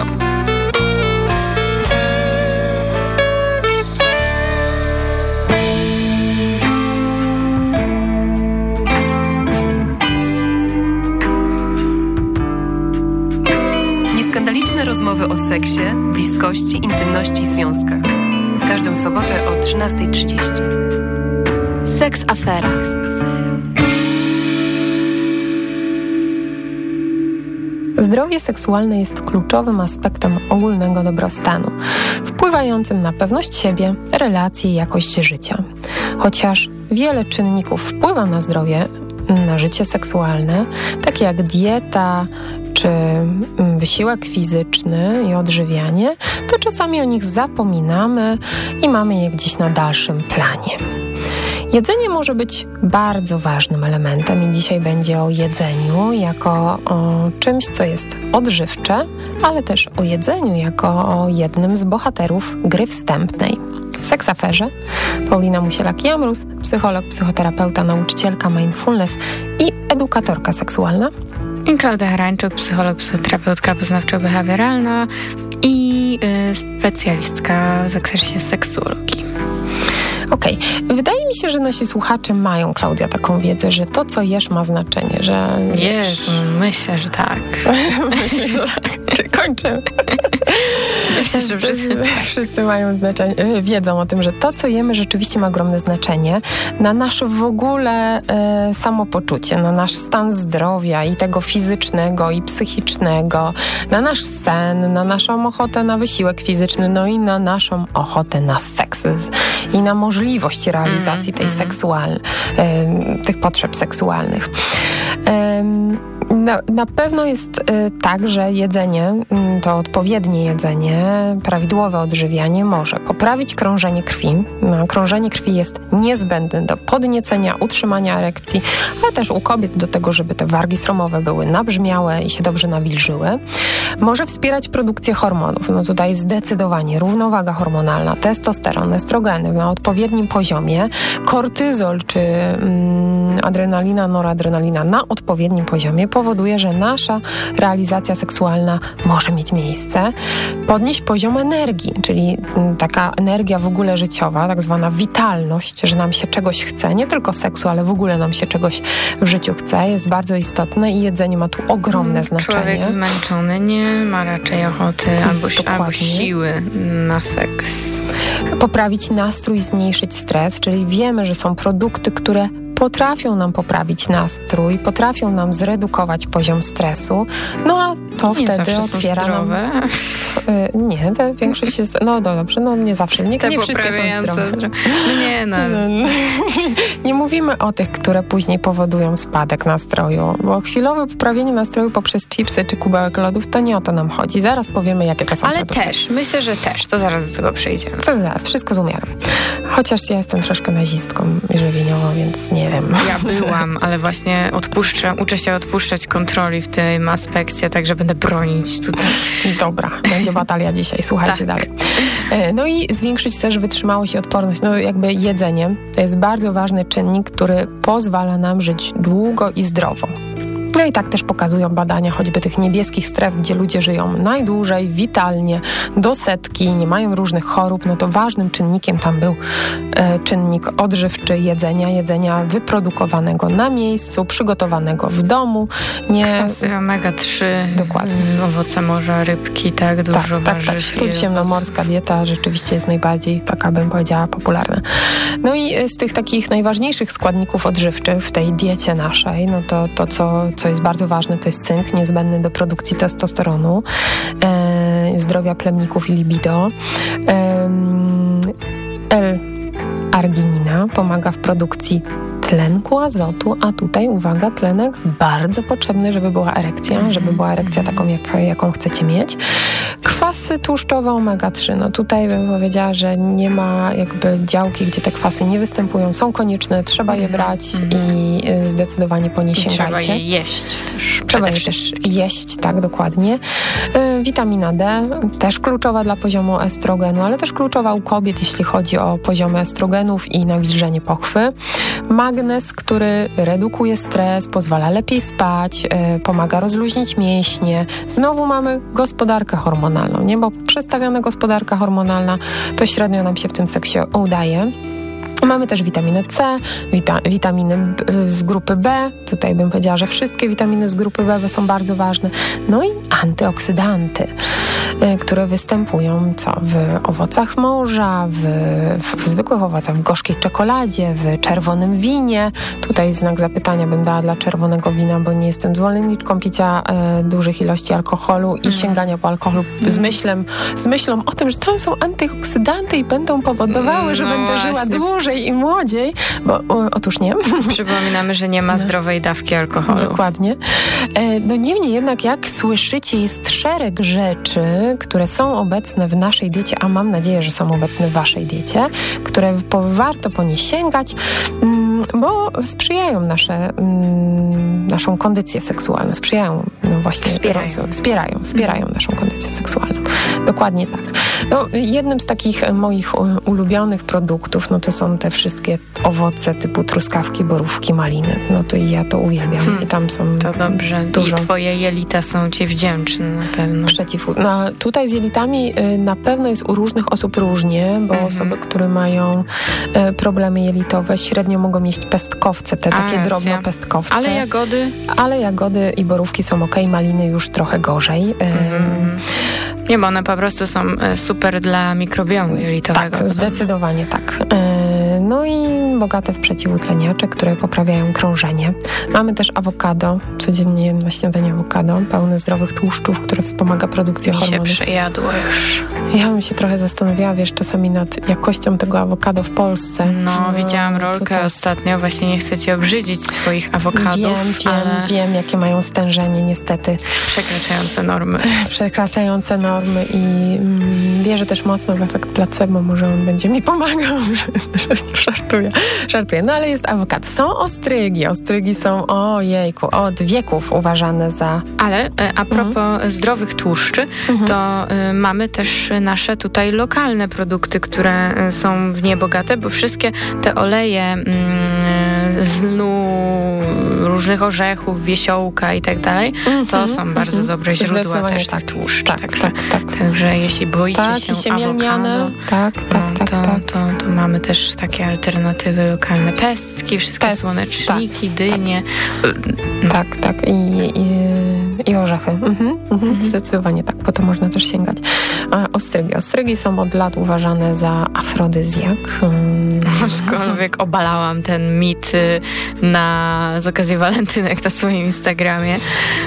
Nieskandaliczne rozmowy o seksie, bliskości, intymności i związkach. W każdą sobotę o 13.30. Seks Afera. Zdrowie seksualne jest kluczowym aspektem ogólnego dobrostanu, wpływającym na pewność siebie, relacje i jakość życia. Chociaż wiele czynników wpływa na zdrowie, na życie seksualne, takie jak dieta czy mm, wysiłek fizyczny i odżywianie, to czasami o nich zapominamy i mamy je gdzieś na dalszym planie. Jedzenie może być bardzo ważnym elementem i dzisiaj będzie o jedzeniu jako o czymś, co jest odżywcze, ale też o jedzeniu jako o jednym z bohaterów gry wstępnej. W seksaferze Paulina Musielak-Jamrus, psycholog, psychoterapeuta, nauczycielka mindfulness i edukatorka seksualna. Klaudia Harańczuk, psycholog, psychoterapeutka poznawczo-behawioralna i y, specjalistka w zakresie seksuologii. Okej. Okay. Wydaje mi się, że nasi słuchacze mają, Klaudia, taką wiedzę, że to, co jesz, ma znaczenie, że... Jezu, myślę, że tak. myślę, że tak. Czy kończę? Myślę, że wszyscy, wszyscy mają znaczenie, y, wiedzą o tym, że to, co jemy, rzeczywiście ma ogromne znaczenie na nasze w ogóle e, samopoczucie, na nasz stan zdrowia i tego fizycznego i psychicznego, na nasz sen, na naszą ochotę na wysiłek fizyczny, no i na naszą ochotę na seks i na możliwość realizacji tej mm, seksualnej, tych potrzeb seksualnych. Na, na pewno jest y, tak, że jedzenie, y, to odpowiednie jedzenie, prawidłowe odżywianie może poprawić krążenie krwi. No, krążenie krwi jest niezbędne do podniecenia, utrzymania erekcji, ale też u kobiet do tego, żeby te wargi sromowe były nabrzmiałe i się dobrze nawilżyły. Może wspierać produkcję hormonów. No tutaj zdecydowanie równowaga hormonalna, testosteron, estrogeny na odpowiednim poziomie, kortyzol czy mm, adrenalina, noradrenalina na odpowiednim poziomie powoduje, że nasza realizacja seksualna może mieć miejsce. Podnieść poziom energii, czyli mm, energia w ogóle życiowa, tak zwana witalność, że nam się czegoś chce, nie tylko seksu, ale w ogóle nam się czegoś w życiu chce, jest bardzo istotne i jedzenie ma tu ogromne znaczenie. Człowiek zmęczony nie ma raczej ochoty albo, albo siły na seks. Poprawić nastrój i zmniejszyć stres, czyli wiemy, że są produkty, które potrafią nam poprawić nastrój, potrafią nam zredukować poziom stresu, no a to nie wtedy otwiera nam... Y, nie, to większość jest... No dobrze, no nie zawsze, nie, nie wszystkie są zdrowe. No nie, no. nie mówimy o tych, które później powodują spadek nastroju, bo chwilowe poprawienie nastroju poprzez chipsy czy kubełek lodów, to nie o to nam chodzi. Zaraz powiemy, jakie to są Ale produkty. też, myślę, że też, to zaraz do tego przejdziemy. Co zaraz, wszystko z umiarem. Chociaż ja jestem troszkę nazistką żywieniową, więc nie wiem. Ja byłam, ale właśnie odpuszczam, uczę się odpuszczać kontroli w tym aspekcie, także będę bronić tutaj. Dobra, będzie batalia dzisiaj, słuchajcie tak. dalej. No i zwiększyć też wytrzymałość i odporność. No jakby jedzenie to jest bardzo ważny czynnik, który pozwala nam żyć długo i zdrowo. No i tak też pokazują badania choćby tych niebieskich stref, gdzie ludzie żyją najdłużej, witalnie, do setki, nie mają różnych chorób, no to ważnym czynnikiem tam był e, czynnik odżywczy jedzenia, jedzenia wyprodukowanego na miejscu, przygotowanego w domu. Nie... Kwasy omega-3, Dokładnie. owoce morza, rybki, tak, dużo tak, tak, tak. Śródziemnomorska dieta rzeczywiście jest najbardziej, taka bym powiedziała, popularna. No i z tych takich najważniejszych składników odżywczych w tej diecie naszej, no to to, co, co jest bardzo ważne, to jest cynk niezbędny do produkcji testosteronu, e, zdrowia plemników i libido. E, L-arginina pomaga w produkcji tlenku azotu, a tutaj, uwaga, tlenek bardzo potrzebny, żeby była erekcja, żeby była erekcja taką, jak, jaką chcecie mieć. Kwasy tłuszczowe omega-3, no tutaj bym powiedziała, że nie ma jakby działki, gdzie te kwasy nie występują, są konieczne, trzeba je brać i zdecydowanie po nie sięgajcie. Trzeba je jeść też. Trzeba je też jeść, tak, dokładnie. Y, witamina D, też kluczowa dla poziomu estrogenu, ale też kluczowa u kobiet, jeśli chodzi o poziomy estrogenów i nawilżenie pochwy. Magnez, który redukuje stres, pozwala lepiej spać, y, pomaga rozluźnić mięśnie. Znowu mamy gospodarkę hormonalną, nie? Bo przestawiona gospodarka hormonalna to średnio nam się w tym seksie udaje. Mamy też witaminę C, wita witaminy z grupy B. Tutaj bym powiedziała, że wszystkie witaminy z grupy B są bardzo ważne. No i antyoksydanty, y, które występują co? W owocach morza, w, w, zwykłych owocach, w gorzkiej czekoladzie, w czerwonym winie. Tutaj znak zapytania bym dała dla czerwonego wina, bo nie jestem zwolenniczką picia e, dużych ilości alkoholu i sięgania po alkoholu z, myślem, z myślą o tym, że tam są antyoksydanty i będą powodowały, że No będę żyła właśnie. I młodziej, bo o, otóż nie. Przypominamy, że nie ma zdrowej dawki alkoholu. Dokładnie. E, No niemniej jednak, jak słyszycie, jest szereg rzeczy, które są obecne w naszej diecie, a mam nadzieję, że są obecne w waszej diecie, które po, warto po nie sięgać, mm, bo sprzyjają nasze, mm, naszą kondycję seksualną, sprzyjają no właśnie Wspierają. wspierają, wspierają naszą kondycję seksualną. Dokładnie tak. No, jednym z takich e, moich u- ulubionych produktów, no to są te wszystkie owoce typu truskawki, borówki, maliny. No to ja to uwielbiam. Hmm. I tam są To dobrze. dużo I twoje jelita są ci wdzięczne na pewno. przeciw. No, tutaj z jelitami y, na pewno jest u różnych osób różnie, bo osoby, które mają problemy jelitowe, średnio mogą jeść pestkowce, te A, takie racja. drobnopestkowce. Ale jagody? Ale jagody i borówki są ok, maliny już trochę gorzej. Y, Nie, bo one po prostu są e, super dla mikrobiomu jelitowego. Tak, zdecydowanie tak. No i bogate w przeciwutleniacze, które poprawiają krążenie. Mamy też awokado, codziennie jem na śniadanie awokado, pełne zdrowych tłuszczów, które wspomaga produkcję Mi się hormonów. przejadło już. Ja bym się trochę zastanawiała, wiesz, czasami nad jakością tego awokado w Polsce. No, widziałam rolkę tutaj- ostatnio, właśnie nie chcę ci obrzydzić swoich awokadów, Wiem, wiem, ale wiem, jakie mają stężenie niestety. przekraczające normy. Przekraczające normy i mm, wierzę też mocno w efekt placebo, może on będzie mi pomagał, że, że żartuję, żartuję. No ale jest awokado. Są ostrygi, ostrygi są, ojejku, od wieków uważane za... Ale e, a propos zdrowych tłuszczy, to e, mamy też nasze tutaj lokalne produkty, które e, są w nie bogate, bo wszystkie te oleje mm, z lnu, różnych orzechów, wiesiołka i tak dalej, to Mhm, są bardzo mhm. dobre źródła Zdecydowanie też tak. tych tłuszczy. Tak, także, tak, tak. także jeśli boicie Tak, się awokado, Tak, tak, no, tak, to, tak. To, to mamy też takie alternatywy lokalne. Pestki, wszystkie Pest- słoneczniki, tak, dynie. Tak, tak. I, i, i orzechy. Mhm, mhm. Zdecydowanie tak, po to można też sięgać. Ostrygi. Ostrygi są od lat uważane za afrodyzjak. Mm. Aczkolwiek obalałam ten mit y, na, z okazji walentynek na swoim Instagramie.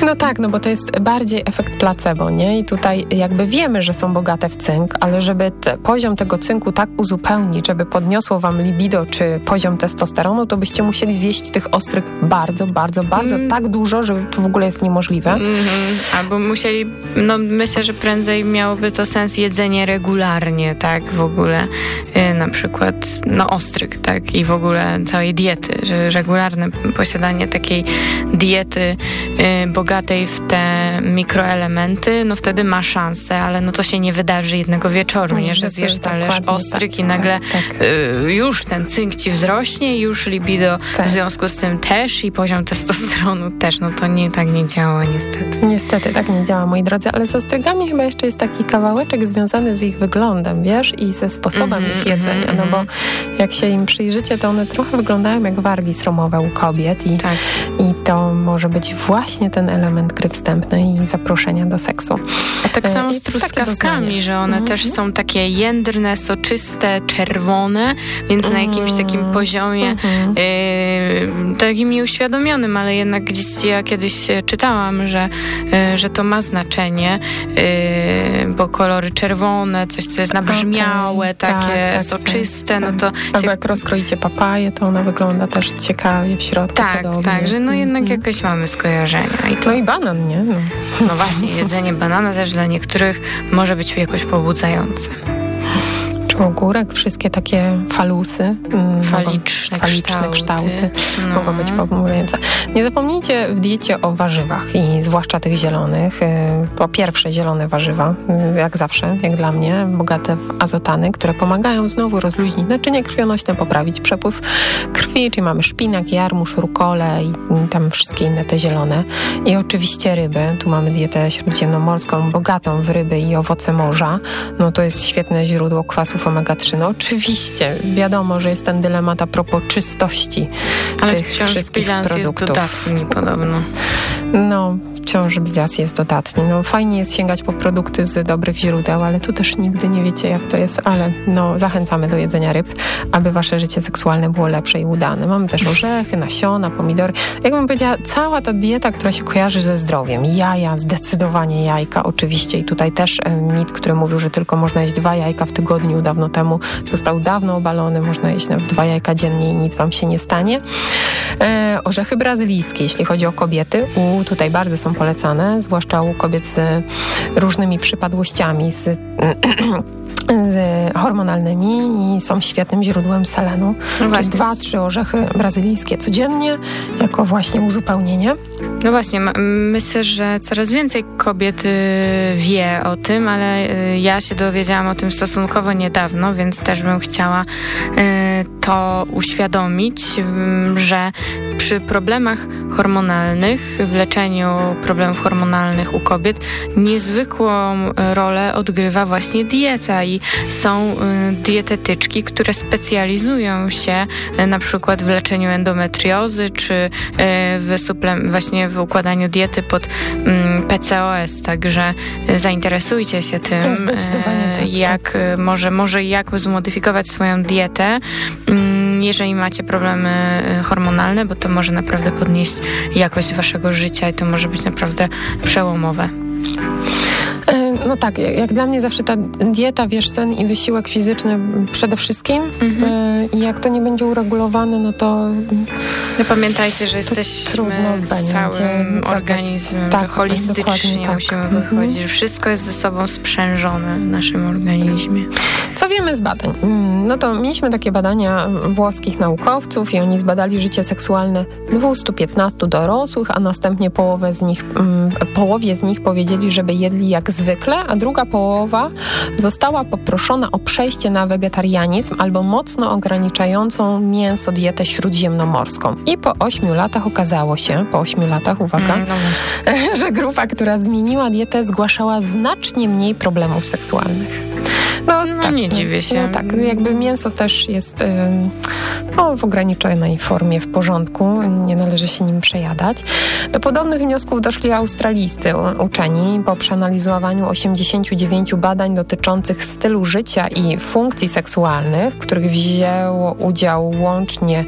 No tak, no bo to jest bardziej efekt placebo, nie? I tutaj jakby wiemy, że są bogate w cynk, ale żeby te, poziom tego cynku tak uzupełnić, żeby podniosło wam libido czy poziom testosteronu, to byście musieli zjeść tych ostryg bardzo, bardzo, bardzo, Mm. tak dużo, że to w ogóle jest niemożliwe. Mhm. Albo musieli, no myślę, że prędzej miałoby to sens jedzenie regularnie, tak, w ogóle. Y, na przykład, no ostryg, tak, i w ogóle całej diety, że regularne posiadanie takiej diety y, bogatej w te mikroelementy, no wtedy ma szansę, ale no to się nie wydarzy jednego wieczoru, nie, że zjesz talerz ostryg tak, i nagle tak, y, już ten cynk ci wzrośnie, już libido Tak. w związku z tym też i poziom testosteronu też, no to nie tak nie działa niestety. Niestety, tak nie działa, moi drodzy, ale z ostrygami chyba jeszcze jest taki kawałeczek związany z ich wyglądem, wiesz, i ze sposobem Mhm, ich jedzenia, no bo jak się im przyjrzycie, to one trochę wyglądają jak wargi sromowe u kobiet i, Tak. i to może być właśnie ten element gry wstępnej i zaproszenia do seksu. A tak E, samo z truskawkami, że one Mhm. też są takie jędrne, soczyste, czerwone, więc na jakimś takim poziomie Mhm. yy, takim nieuświadomionym, ale jednak gdzieś ja kiedyś e, czytałam, że, yy, że to ma znaczenie, yy, bo kolory czerwone, coś co jest nabrzmiałe, tak, takie tak, soczyste, no to się jak rozkroicie papaję, to ona wygląda też ciekawie w środku tak, podobnie. tak, że no jednak Mhm. jakieś mamy skojarzenia. I to, No i banan, nie? No. no właśnie, jedzenie banana też dla niektórych może być jakoś pobudzające. Ogórek, wszystkie takie falusy, mm, Faliczne mogą, faliczne kształty. kształty, No. mogą być pomłujące. Nie zapomnijcie w diecie o warzywach i zwłaszcza tych zielonych. Y, Po pierwsze zielone warzywa, y, jak zawsze, jak dla mnie, bogate w azotany, które pomagają znowu rozluźnić naczynie krwionośne, poprawić przepływ krwi, czyli mamy szpinak, jarmuż, rukole i tam wszystkie inne te zielone. I oczywiście ryby. Tu mamy dietę śródziemnomorską, bogatą w ryby i owoce morza. No to jest świetne źródło kwasów omega-3. No oczywiście, wiadomo, że jest ten dylemat a propos czystości Ale tych wciąż wszystkich bilans jest produktów. dodatni podobno. No, wciąż bilans jest dodatni. No, fajnie jest sięgać po produkty z dobrych źródeł, ale tu też nigdy nie wiecie, jak to jest, ale no, zachęcamy do jedzenia ryb, aby wasze życie seksualne było lepsze i udane. Mamy też orzechy, nasiona, pomidory. Jakbym powiedziała, cała ta dieta, która się kojarzy ze zdrowiem. Jaja, zdecydowanie jajka oczywiście i tutaj też e, mit, który mówił, że tylko można jeść dwa jajka w tygodniu dawno temu, został dawno obalony. Można jeść nawet dwa jajka dziennie i nic wam się nie stanie. E, orzechy brazylijskie, jeśli chodzi o kobiety, u, tutaj bardzo są polecane, zwłaszcza u kobiet z różnymi przypadłościami, z, z hormonalnymi i są świetnym źródłem selenu. No właśnie. dwa, trzy orzechy brazylijskie codziennie, jako właśnie uzupełnienie. No właśnie, myślę, że coraz więcej kobiet y, wie o tym, ale y, ja się dowiedziałam o tym stosunkowo niedawno, więc też bym chciała y, to uświadomić, że przy problemach hormonalnych, w leczeniu problemów hormonalnych u kobiet, niezwykłą rolę odgrywa właśnie dieta i są y, dietetyczki, które specjalizują się y, na przykład w leczeniu endometriozy, czy y, w właśnie w układaniu diety pod mm, PCOS, także zainteresujcie się tym, tak, jak y, może, może jak zmodyfikować swoją dietę, mm, jeżeli macie problemy hormonalne, bo to może naprawdę podnieść jakość waszego życia i to może być naprawdę przełomowe. No tak, jak dla mnie zawsze ta dieta, wiesz, sen i wysiłek fizyczny przede wszystkim. E, I jak to nie będzie uregulowane, no to No pamiętajcie, że jesteśmy całym organizmem, Tak, holistycznie tak. musimy Mhm. wychodzić, że wszystko jest ze sobą sprzężone w naszym organizmie. Co wiemy z badań? Mm, no to mieliśmy takie badania włoskich naukowców i oni zbadali życie seksualne 215 dorosłych, a następnie połowę z nich, mm, połowie z nich powiedzieli, żeby jedli jak zwykle, a druga połowa została poproszona o przejście na wegetarianizm albo mocno ograniczającą mięso dietę śródziemnomorską. I po 8 latach okazało się, po 8 latach, uwaga, mm, no że grupa, która zmieniła dietę, zgłaszała znacznie mniej problemów seksualnych. No, no tak, nie dziwię się. No, tak, jakby mięso też jest no, w ograniczonej formie w porządku, nie należy się nim przejadać. Do podobnych wniosków doszli australijscy uczeni po przeanalizowaniu 89 badań dotyczących stylu życia i funkcji seksualnych, w których wzięło udział łącznie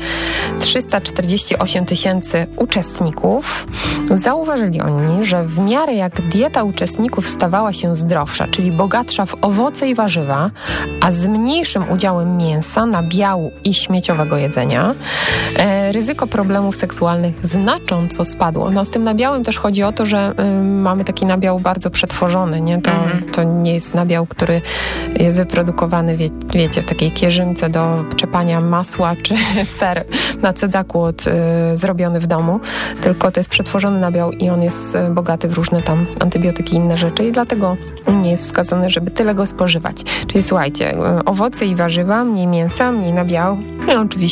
348 tysięcy uczestników. Zauważyli oni, że w miarę jak dieta uczestników stawała się zdrowsza, czyli bogatsza w owoce i warzywa, a z mniejszym udziałem mięsa, nabiału i śmieciowego jedzenia, e, ryzyko problemów seksualnych znacząco spadło. No z tym nabiałem też chodzi o to, że mamy taki nabiał bardzo przetworzony, nie? To, mm. to nie jest nabiał, który jest wyprodukowany, wie, wiecie, w takiej kierzynce do czepania masła czy ser na cedaku od, y, zrobiony w domu, tylko to jest przetworzony nabiał i on jest y, bogaty w różne tam antybiotyki i inne rzeczy i dlatego nie jest wskazane, żeby tyle go spożywać. Czyli słuchajcie, y, owoce i warzywa, mniej mięsa, mniej nabiału i oczywiście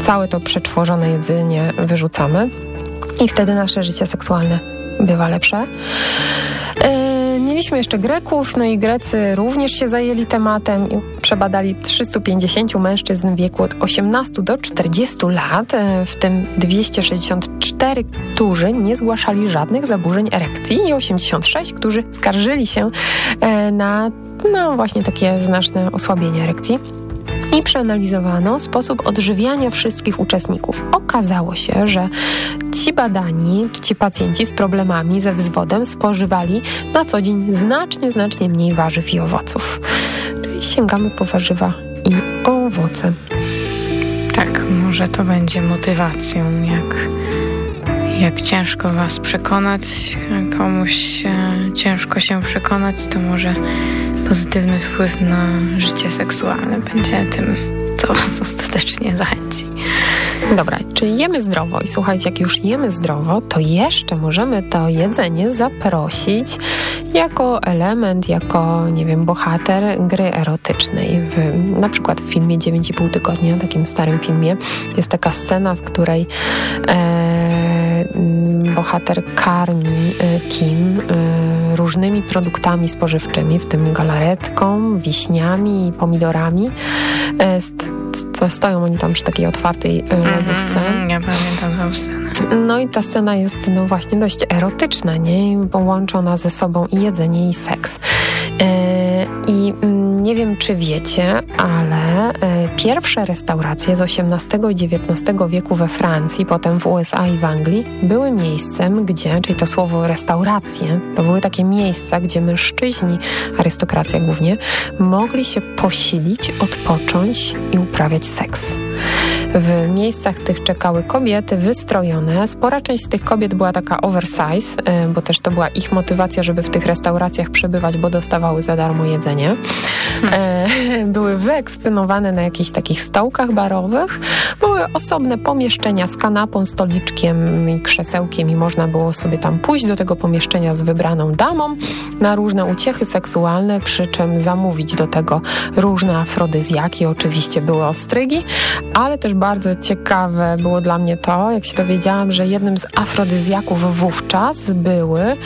całe to przetworzone jedzenie wyrzucamy. I wtedy nasze życie seksualne bywa lepsze. E, mieliśmy jeszcze Greków, no i Grecy również się zajęli tematem i przebadali 350 mężczyzn w wieku od 18 do 40 lat, e, w tym 264, którzy nie zgłaszali żadnych zaburzeń erekcji i 86, którzy skarżyli się e, na no właśnie takie znaczne osłabienie erekcji i przeanalizowano sposób odżywiania wszystkich uczestników. Okazało się, że ci badani, ci pacjenci z problemami ze wzwodem spożywali na co dzień znacznie, znacznie mniej warzyw i owoców. Czyli sięgamy po warzywa i owoce. Tak, może to będzie motywacją, jak, jak ciężko was przekonać, komuś e, ciężko się przekonać, to może pozytywny wpływ na życie seksualne będzie tym, co Was ostatecznie zachęci. Dobra, czyli jemy zdrowo i słuchajcie, jak już jemy zdrowo, to jeszcze możemy to jedzenie zaprosić jako element, jako, nie wiem, bohater gry erotycznej. W, na przykład w filmie 9,5 tygodnia, takim starym filmie, jest taka scena, w której e, bohater karmi e, Kim e, różnymi produktami spożywczymi, w tym galaretką, wiśniami, pomidorami. E, stoją oni tam przy takiej otwartej mhm, lodówce. Mm, ja pamiętam tę scenę. No i ta scena jest no właśnie dość erotyczna, nie? Połączona ze sobą i jedzenie i seks. I mm, nie wiem, czy wiecie, ale pierwsze restauracje z XVIII i XIX wieku we Francji, potem w USA i w Anglii, były miejscem, gdzie, czyli to słowo restauracje, to były takie miejsca, gdzie mężczyźni, arystokracja głównie, mogli się posilić, odpocząć i uprawiać seks. W miejscach tych czekały kobiety wystrojone. Spora część z tych kobiet była taka oversize, e, bo też to była ich motywacja, żeby w tych restauracjach przebywać, bo dostawały za darmo jedzenie. Hmm. Były wyeksponowane na jakichś takich stołkach barowych. Były osobne pomieszczenia z kanapą, stoliczkiem i krzesełkiem i można było sobie tam pójść do tego pomieszczenia z wybraną damą na różne uciechy seksualne, przy czym zamówić do tego różne afrodyzjaki. Oczywiście były ostrygi, ale też bardzo ciekawe było dla mnie to, jak się dowiedziałam, że jednym z afrodyzjaków wówczas były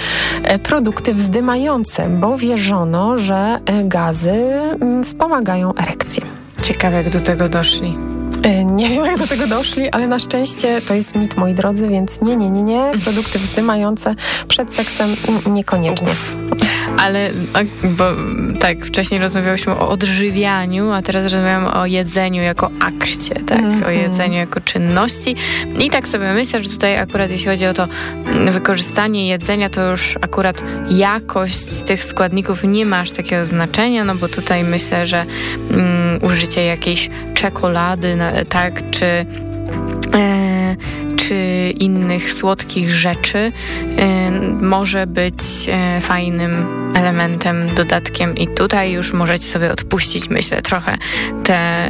e, produkty wzdymające, bo wierzono, że e, gazy mm, wspomagają erekcję. Ciekawe, jak do tego doszli. E, nie wiem, jak do tego doszli, ale na szczęście to jest mit, moi drodzy, więc nie, nie, nie, nie. Produkty wzdymające przed seksem niekoniecznie. Uf. Ale, bo tak, wcześniej rozmawiałyśmy o odżywianiu, a teraz rozmawiamy o jedzeniu jako akcie, tak? Mm -hmm. O jedzeniu jako czynności. I tak sobie myślę, że tutaj akurat jeśli chodzi o to wykorzystanie jedzenia, to już akurat jakość tych składników nie ma aż takiego znaczenia, no bo tutaj myślę, że um, użycie jakiejś czekolady, tak, czy czy innych słodkich rzeczy może być fajnym elementem, dodatkiem i tutaj już możecie sobie odpuścić, myślę, trochę te,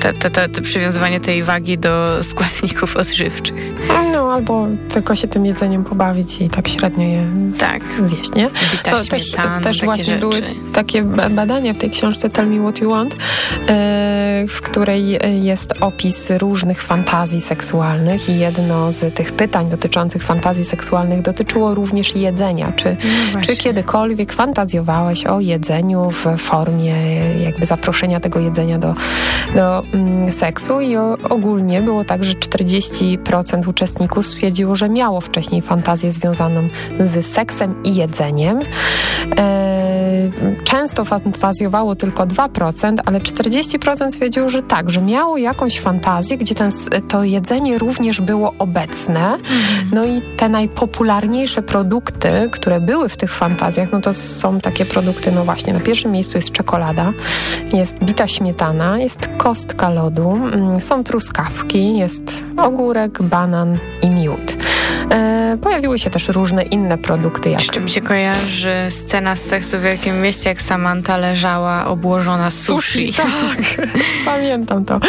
te, te, te, te przywiązywanie tej wagi do składników odżywczych. No, albo tylko się tym jedzeniem pobawić i tak średnio je tak. zjeść, nie? Bita to też, też właśnie rzeczy. były takie badania w tej książce Tell Me What You Want, e, w której jest opis różnych fantazji seksualnych i jedno z tych pytań dotyczących fantazji seksualnych dotyczyło również jedzenia. Czy, no czy kiedykolwiek fantazjowałeś o jedzeniu w formie jakby zaproszenia tego jedzenia do, do mm, seksu i o, ogólnie było tak, że 40% uczestników stwierdziło, że miało wcześniej fantazję związaną z seksem i jedzeniem. E, często fantazjowało tylko 2%, ale 40% stwierdziło, że tak, że miało jakąś fantazję, gdzie ten, to jedzenie również było obecne. Mhm. No i te najpopularniejsze produkty, które były w tych fantazjach, no to są takie produkty, no właśnie, na pierwszym miejscu jest czekolada, jest bita śmietana, jest kostka lodu, mm, są truskawki, jest ogórek, banan i miód. E, pojawiły się też różne inne produkty. Jak... Jeszcze mi się kojarzy scena z seksu w Wielkim Mieście, jak Samantha leżała obłożona sushi. sushi tak, pamiętam to.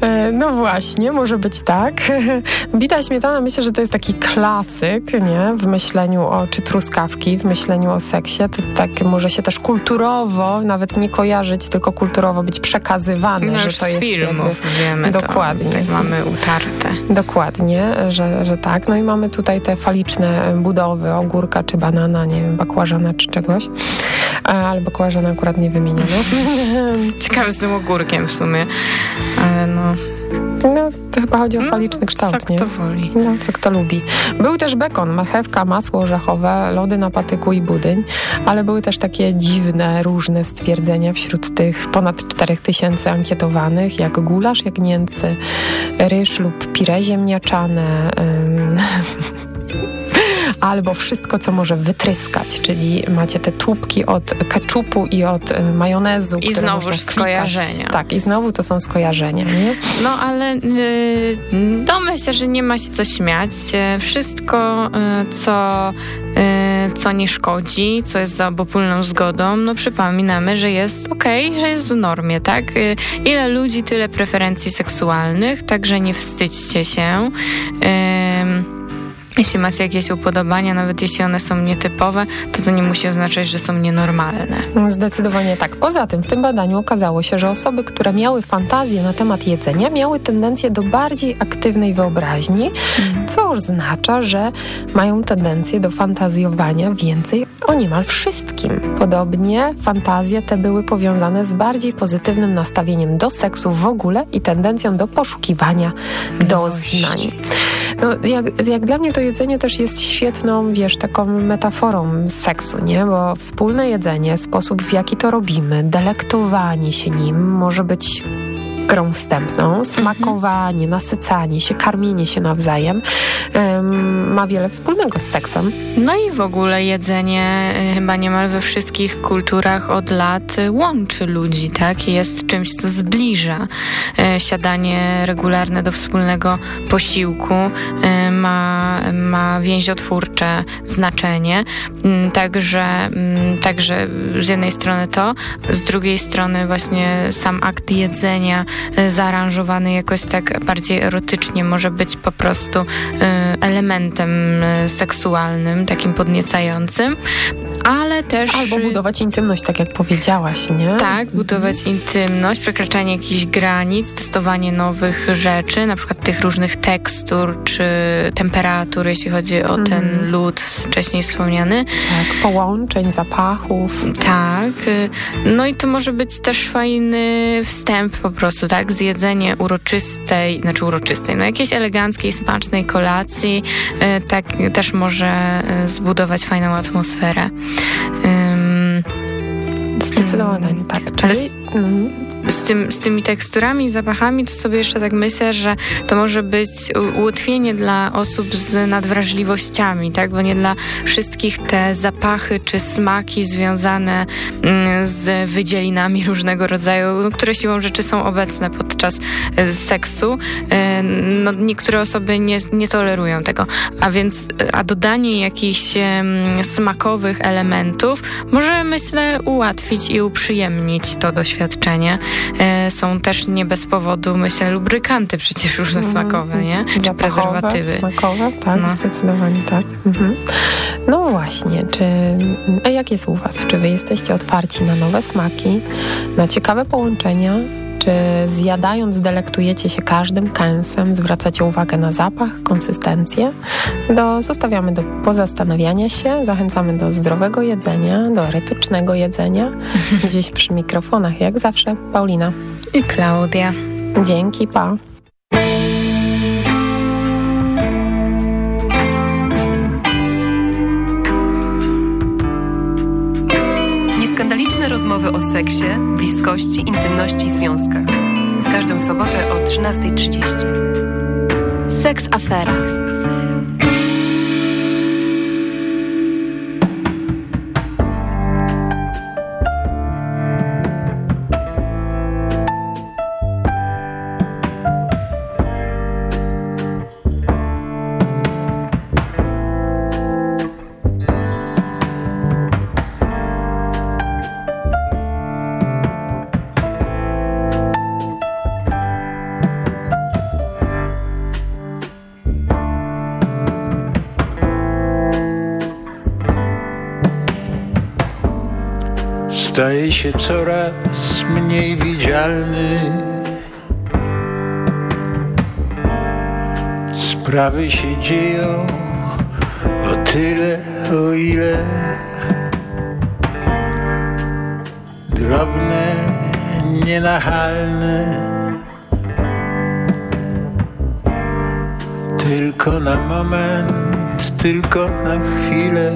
E, no właśnie, może być tak. Bita śmietana myślę, że to jest taki klasyk, nie? W myśleniu o, czy truskawki, w myśleniu o seksie. To tak może się też kulturowo, nawet nie kojarzyć, tylko kulturowo być przekazywane, no że to jest filmów jakby, wiemy dokładnie. To, tak mamy utarte. Dokładnie, że, że tak. No i mamy tutaj te faliczne budowy ogórka czy banana, nie wiem, bakłażana czy czegoś. Ale bakłażana akurat nie wymieniono. Ciekawe z tym ogórkiem w sumie, ale no... No, to chyba chodzi o no, faliczny kształt, co nie? kto woli. No, co kto lubi. Był też bekon, marchewka, masło orzechowe, lody na patyku i budyń, ale były też takie dziwne, różne stwierdzenia wśród tych ponad 4000 ankietowanych, jak gulasz jagnięcy, ryż lub pire ziemniaczane, albo wszystko, co może wytryskać, czyli macie te tłupki od keczupu i od e, majonezu. I znowuż skojarzenia. Tak, i znowu to są skojarzenia, nie? No ale yy, no myślę, że nie ma się co śmiać. E, wszystko, yy, co, co nie szkodzi, co jest za obopólną zgodą, no przypominamy, że jest okej, okay, że jest w normie, tak? ile ludzi, tyle preferencji seksualnych, także nie wstydźcie się. Yy, jeśli macie jakieś upodobania, nawet jeśli one są nietypowe, to to nie musi oznaczać, że są nienormalne. Zdecydowanie tak. Poza tym w tym badaniu okazało się, że osoby, które miały fantazję na temat jedzenia, miały tendencję do bardziej aktywnej wyobraźni, mm. co oznacza, że mają tendencję do fantazjowania więcej o niemal wszystkim. Podobnie fantazje te były powiązane z bardziej pozytywnym nastawieniem do seksu w ogóle i tendencją do poszukiwania doznań. No, jak, jak dla mnie to jedzenie też jest świetną, wiesz, taką metaforą seksu, nie? Bo wspólne jedzenie, sposób w jaki to robimy, delektowanie się nim może być grą wstępną. Smakowanie, nasycanie się, karmienie się nawzajem um, ma wiele wspólnego z seksem. No i w ogóle jedzenie y, chyba niemal we wszystkich kulturach od lat łączy ludzi, tak? Jest czymś, co zbliża. E, siadanie regularne do wspólnego posiłku e, ma, ma więziotwórcze znaczenie. Mm, także, mm, także z jednej strony to, z drugiej strony właśnie sam akt jedzenia zaaranżowany jakoś tak bardziej erotycznie, może być po prostu e, elementem e, seksualnym, takim podniecającym, ale też... Albo budować intymność, tak jak powiedziałaś, nie? Tak, budować mhm. intymność, przekraczanie jakichś granic, testowanie nowych rzeczy, na przykład tych różnych tekstur czy temperatur, jeśli chodzi o ten mhm. lód wcześniej wspomniany. Tak, połączeń, zapachów. Tak. No i to może być też fajny wstęp po prostu, tak? Zjedzenie uroczystej, znaczy uroczystej, no jakiejś eleganckiej, smacznej kolacji, e, tak też może zbudować fajną atmosferę. Zdecydowanie tak. Czyli... Z, tym, z tymi teksturami zapachami to sobie jeszcze tak myślę, że to może być ułatwienie dla osób z nadwrażliwościami, tak? Bo nie dla wszystkich te zapachy czy smaki związane mm, z wydzielinami różnego rodzaju, które siłą rzeczy są obecne pod podczas seksu, no niektóre osoby nie, nie tolerują tego. A więc, a dodanie jakichś smakowych elementów może, myślę, ułatwić i uprzyjemnić to doświadczenie. Są też nie bez powodu, myślę, lubrykanty przecież różne mm, smakowe, nie? Czy prezerwatywy. Smakowe, tak, no. zdecydowanie tak. Mhm. No właśnie, czy a jak jest u Was? Czy Wy jesteście otwarci na nowe smaki, na ciekawe połączenia? Czy zjadając delektujecie się każdym kęsem, zwracacie uwagę na zapach, konsystencję? Do, zostawiamy do pozastanawiania się, zachęcamy do zdrowego jedzenia, do eretycznego jedzenia. Gdzieś przy mikrofonach, jak zawsze, Paulina. I Klaudia. Dzięki, pa. Nieskandaliczne rozmowy o seksie, bliskości, intymności i związkach. W każdą sobotę o 13.30. Seks Afera. Się coraz mniej widzialny. Sprawy się dzieją o tyle, o ile drobne, nienachalne. Tylko na moment, tylko na chwilę.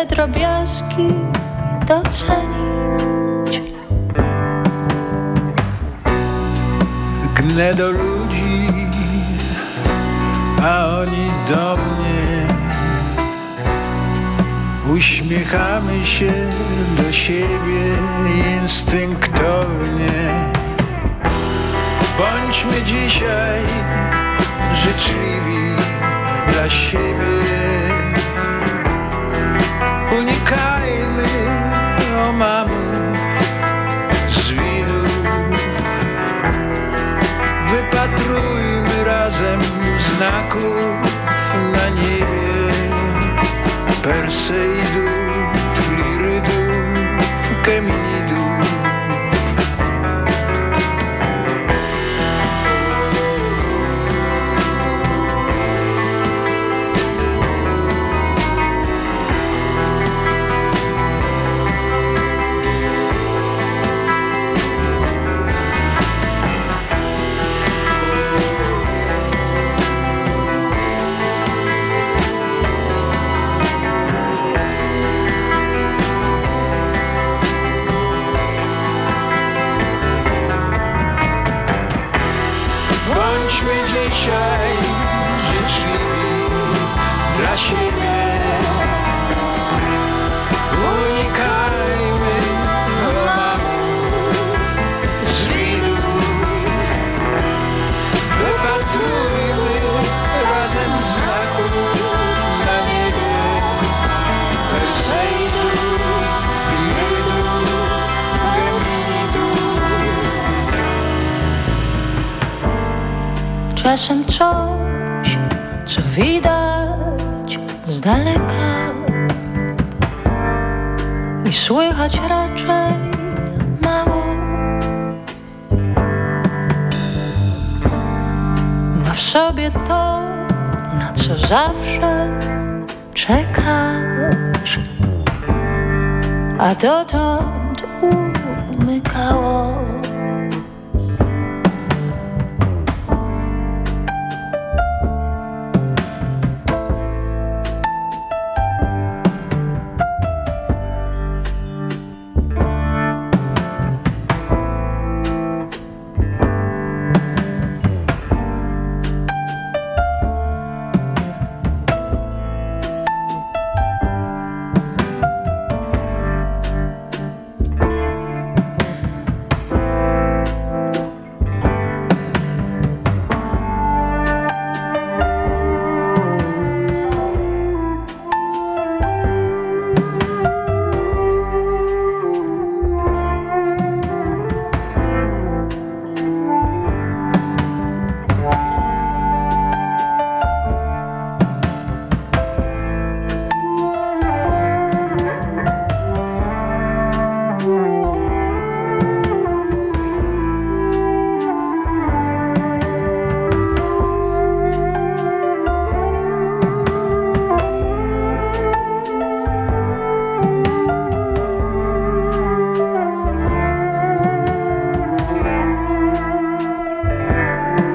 Te drobiazgi docenić. Gnę do ludzi, a oni do mnie. Uśmiechamy się do siebie instynktownie. Bądźmy dzisiaj życzliwi dla siebie. Znaków na niebie. Perseidów, czasem coś, co widać z daleka i słychać raczej mało. Ma w sobie to, na co zawsze czekasz, a dotąd umykało